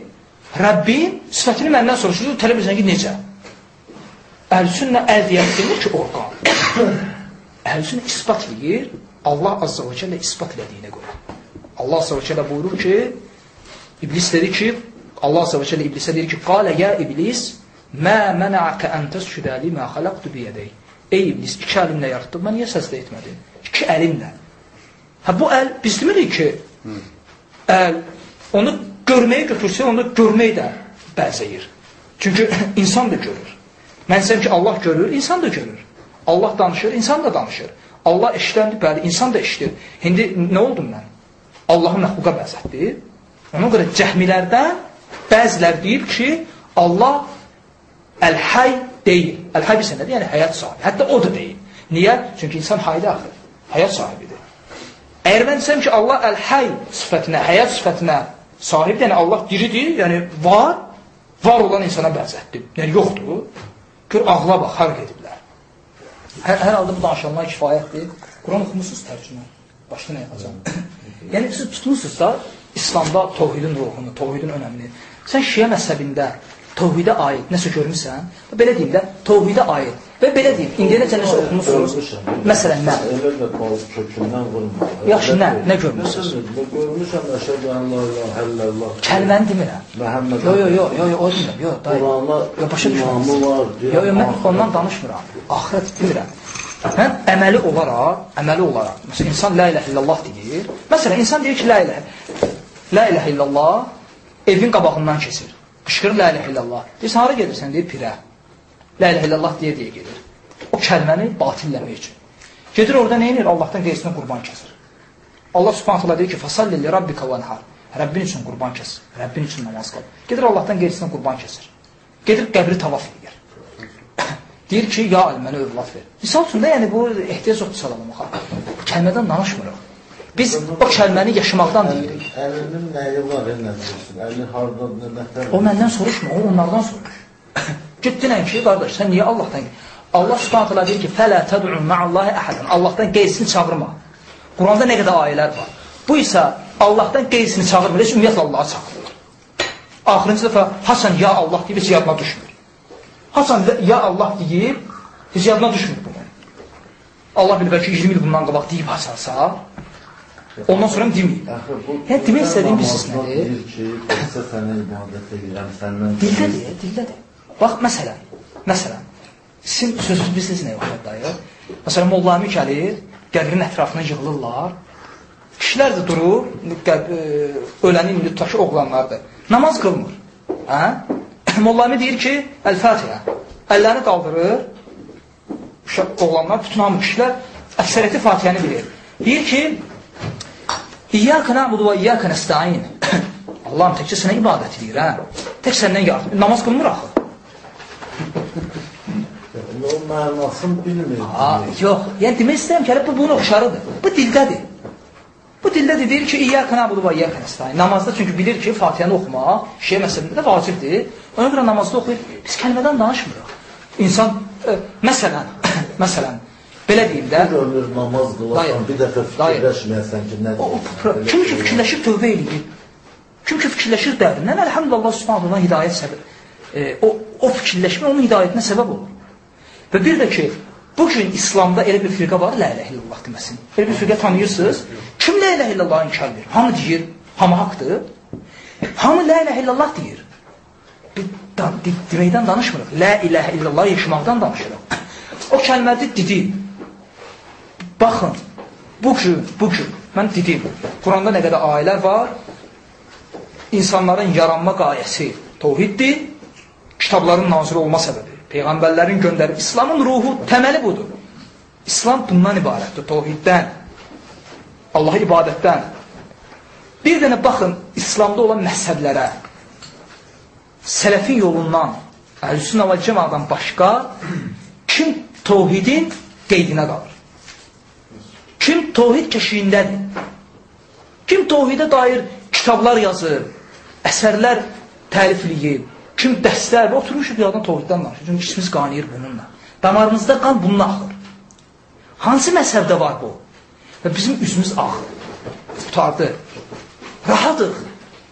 Rəbbin sifətini məndən soruşursan, tələb edirsən ki, necə? Əhlüsünnə əl deyək demir ki, orqan. Əhlüsünnə isbat edir, Allah Azza və Cəllə isbat elədiyinə görə. Allah Azza və Cəllə buyurur ki, İblis dedi ki, Allah Azza və Cəllə İblisə deyir ki, qalə ya İblis, mə mənəəkə ən təscüdə limə xaləqtu biyədəy. Ey İblis, iki əlimlə yaratdım, mən niyə səsdə etmədin? İki əlimlə. Hə, bu əl, biz demirik ki, əl, onu görməyə götürsə, onu görmək də bəzəyir. Çünki insan da görür. Mən ki, Allah görür, insan da görür. Allah danışır, insan da danışır. Allah eşidəndir, bəli, insan da eşidir. İndi nə oldum mən? Allahı məxluqa bəzətdi. Ona görə cəhmilərdən bəzilər deyib ki, Allah əl-hay deyil. Əl-hay bilsə nədir? Yəni həyat sahibi. Hətta o da deyil. Niyə? Çünki insan hayda axır. Həyat sahibidir. Əgər mən desəm ki, Allah əl-hay sifətinə, həyat sifətinə sahibdir, yəni Allah diridir, yəni var, var olan insana bəzətdir. Yəni yoxdur. Gör, ağla bax, xərq ediblər. Hər, hər halda bu danışanlar kifayətdir. Quran oxumusunuz tərcümə. Başqa nə yapacam? yəni siz tutmusunuz da İslamda tohidin ruhunu, tohidin önəmini. Sən şiə məzhəbində tohidə aid nəsə görmüsən? Belə deyim də, tohidə aid. Və belə deyim, indiyəcə nəsə oxumusunuz. Məsələn, nə? Yaxşı, nə? Nə görmüsünüz? Görmüşəm la ilahə illallah. Kəlməni demirəm. Məhəmməd. Yo, yo, yo, yo, yo, o demirəm. Yo, dayı. Yo, başa deyir, Yo, yo, mən ondan danışmıram. Axirət demirəm. Mən əməli olaraq, əməli olaraq, məsələn, insan la ilahe illallah deyir. Məsələn, insan deyir ki, la ilahe, la ilahe illallah evin qabağından keçir. Qışqırır la ilahe illallah. Deyirsən, hara gedirsən? Deyir, pirə. La ilə illallah deyə-deyə gedir. O kəlməni batilləmək üçün. Gedir orada nə edir? Allahdan qeyrisinə qurban kəsir. Allah subhanət Allah deyir ki, Fəsalli li rabbika vənhar. Rəbbin üçün qurban kəs. Rəbbin üçün namaz qal. Gedir Allahdan qeyrisinə qurban kəsir. Gedir qəbri tavaf edir. deyir ki, ya əl, mənə övlad ver. Misal üçün də, yəni bu ehtiyac yoxdur salamağa. Kəlmədən danışmırıq. Biz o kəlməni yaşamaqdan deyirik. Əlinin nəyi var, nə deyirsin? Əli hardadır, nə O məndən soruşma, o onlardan soruş. Getdinən ki, qardaş, sən niyə Allahdan Allah Subhanahu taala deyir ki, "Fələ təd'u ma'allahi ahadan." Allahdan qeyrisini çağırma. Quranda nə qədər ayələr var. Bu isə Allahdan qeyrisini çağırmır, heç ümumiyyətlə Allah'a çağırır. Axırıncı dəfə Hasan ya Allah deyib heç yadına düşmür. Hasan ya Allah deyib heç yadına düşmür bunun. Allah bilir bəlkə 20 il bundan qabaq deyib Hasansa, ondan sonra deməyib. Bu Yəni, demək istədiyim bilirsiniz nədir? Deyir ki, olsa sənə ibadət edirəm, səndən... Dildədir, dildədir. Bax, məsələn, məsələn, sizin sözünüz bilirsiniz nə yoxdur dayı? Məsələn, Molla Əmi gəlir, qəbrin ətrafına yığılırlar, Kişilər də durur, qəb- e, ölənin indi tutaq ki, oğlanlardır. Namaz qılmır. Hə? Mollami deyir ki, Əl-Fatihə. Əllərini qaldırır. Oğlanlar, bütün hamı kişilər əksəriyyəti Fatihəni bilir. Deyir ki, İyyəkə na'budu və iyyəkə nəstəin. Allahım təkcə sənə ibadət edir, hə? Tək səndən yardım. Namaz qılmır axı. Yəni, o mənasını bilmir. Yox. Yəni demək istəyirəm ki, hələ bu bunun oxşarıdır. Bu dildədir. Bu dildə deyir ki, İyyəkə na'budu və iyyəkə nəstəin. Namazda çünki bilir ki, Fatihəni oxumaq şey məsələsində də vacibdir. Ona görə namazda oxuyur. Biz kəlmədən danışmırıq. İnsan ə, məsələn, məsələn, belə deyim də, Bir ömür namaz qılarsan, bir dəfə fikirləşməyəsən ki, nə O, o, kim ki fikirləşir tövbə eləyir. Kim ki fikirləşir dərindən, əlhamdülillah subhanahu ona hidayət səbəb. E, o, o fikirləşmə onun hidayətinə səbəb olur. Və bir də ki, bu gün İslamda elə bir firqə var, la ilahe illallah deməsin. Elə bir firqə tanıyırsınız. Kim la ilahe illallah inkar edir? Hamı deyir, hamı haqdır. Hamı la ilahe illallah deyir. Bir da, de, deməkdən danışmırıq. La ilahe illallah yaşamaqdan danışırıq. O kəlmədə dedi, Baxın, bu gün, bu gün, mən dedim, Quranda nə qədər ayələr var, insanların yaranma qayəsi tovhiddir, kitabların nazil olma səbəbi, peyğəmbərlərin göndərib, İslamın ruhu, təməli budur. İslam bundan ibarətdir, tovhiddən, Allaha ibadətdən. Bir dənə baxın, İslamda olan məhzəblərə, sələfin yolundan, əhlüsünə və cəmadan başqa kim tovhidin qeydinə qalır? Kim tovhid keşiyindədir? Kim tovhidə dair kitablar yazır, əsərlər təlifləyib, Kim dəstər, oturmuşuq yadına toviddən danışır. Çünki içimiz qanayır bununla. Damarımızda qan bununla axır. Hansı məzhəbdə var bu? Və bizim üzümüz axır. Qutardı. Rahatıq.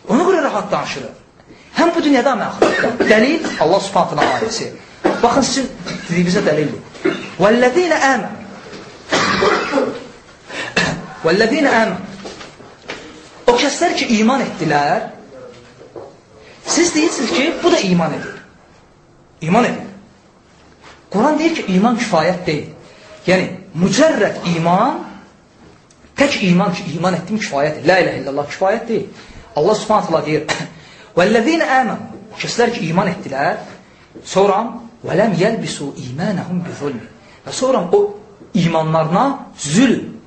Ona görə rahat danışırıq. Həm bu dünyada həm axırda. Dəlil Allah Subhanahu ayəsi. Baxın sizin dediyinizə dəlildir. Vallazina amanu. Vallazina amanu. O kəslər ki iman etdilər, siz deyirsiniz ki, bu da iman edir. İman edir. Quran deyir ki, iman kifayət deyil. Yəni, mücərrəd iman, tək iman ki, iman etdim kifayətdir. La ilə illallah kifayət deyil. Allah subhanət hala deyir, وَالَّذِينَ آمَنُوا O kəslər ki, iman etdilər, sonra وَلَمْ يَلْبِسُوا إِيمَانَهُمْ بِظُلْمِ Və sonra o imanlarına zülm,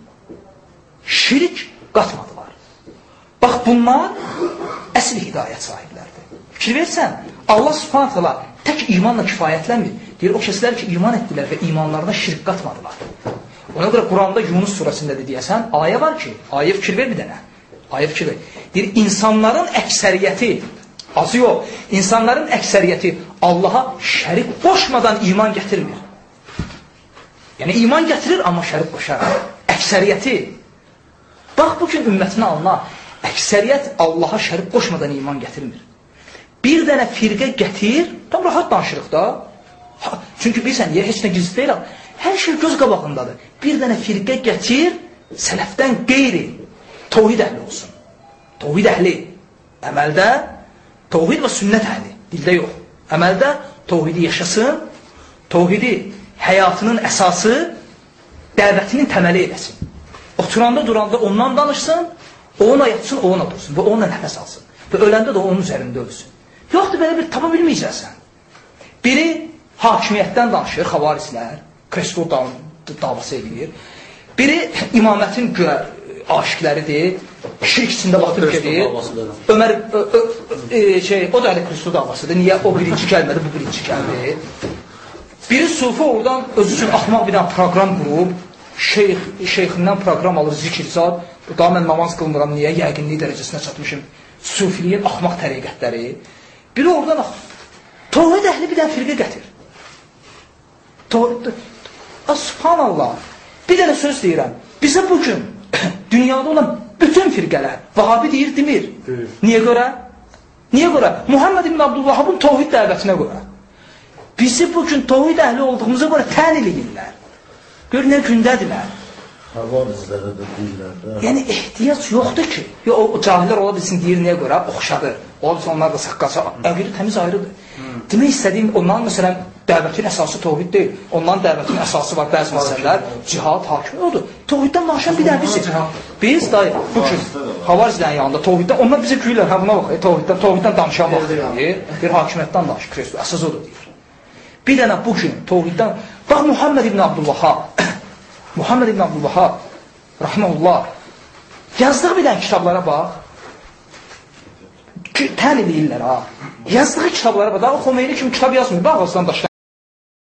şirk qatmadılar. Bax, bunlar əsl hidayət sahiblərdir. Fikir versən, Allah subhanət hala tək imanla kifayətlənmir. Deyir, o kəslər ki, iman etdilər və imanlarına şirk qatmadılar. Ona görə Quranda Yunus surəsində də deyəsən, ayə var ki, ayə fikir ver bir dənə. Ayə fikir ver. Deyir, insanların əksəriyyəti, azı yox, insanların əksəriyyəti Allaha şərik qoşmadan iman gətirmir. Yəni, iman gətirir, amma şərik qoşar. Əksəriyyəti. Bax, bu gün ümmətinə anla, əksəriyyət Allaha şərik qoşmadan iman gətirmir. Bir dənə firqə gətir, tam rahat danışırıq da. Ha, çünki bilirsən, niyə heç nə gizli deyil, hər şey göz qabağındadır. Bir dənə firqə gətir, sələfdən qeyri, tovhid əhli olsun. Tovhid əhli, əməldə tovhid və sünnət əhli, dildə yox. Əməldə tovhidi yaşasın, tovhidi həyatının əsası, dəvətinin təməli eləsin. Oturanda, duranda ondan danışsın, o ona yatsın, o ona dursun və onunla nəfəs alsın. Və öləndə də onun üzərində ölsün. Yoxdur, belə bir tapa bilməyəcəksən. Biri hakimiyyətdən danışır, xavarislər, Kresto dav davası edir. Biri imamətin güya aşiqləridir, şirk içində batıb gedir. Ömər, ö, ö, e, şey, o da hələ Kresto davasıdır. Niyə o birinci gəlmədi, bu birinci gəldi. Biri sufi oradan özü üçün axmaq bir proqram qurub, şeyx, şeyxindən proqram alır, zikir zat. Daha mən namaz qılmıram, niyə? Yəqinlik dərəcəsinə çatmışım. Sufiliyin axmaq təriqətləri. Biri oradan ax. Tovhid əhli bir dənə firqə gətir. Tovhid, subhanallah. Bir dənə söz deyirəm. Bizə bugün dünyada olan bütün firqələr Vahabi deyir, demir. Niyə görə? Niyə görə? Muhammed ibn Abdülvahabın tovhid dəvətinə görə. Bizi bugün tovhid əhli olduğumuza görə tən eləyirlər. Gör nə gündədirlər. Havarizlərə də deyirlər də. Yəni ehtiyac yoxdur ki. Yo, o, cahillər ola bilsin deyir niyə görə? Oxşadır. Ola bilsin onlar da saqqalsa, əqili təmiz ayrıdır. Demək istədiyim ondan məsələn Dəvətin əsası təvhid deyil. Onların dəvətin əsası var bəzi məsələlər. Cihad, hakim odur. Təvhiddən danışan bir dənədir. Biz dayı bu gün Havarizlərin yanında təvhiddən onlar bizə gülürlər. Hə buna bax, e, təvhiddən, təvhiddən danışan deyir. Bir hakimiyyətdən danış, Kristus əsas odur deyir. Bir dənə bu gün təvhiddən bax Muhammed ibn Abdullah Muhammed ibn Abdullah rahmehullah yazdığı bir dənə kitablara bax. Tən eləyirlər ha. Yazdığı kitablara bax. Daha Xomeyni kimi kitab yazmır. Bax, Aslan daşlar.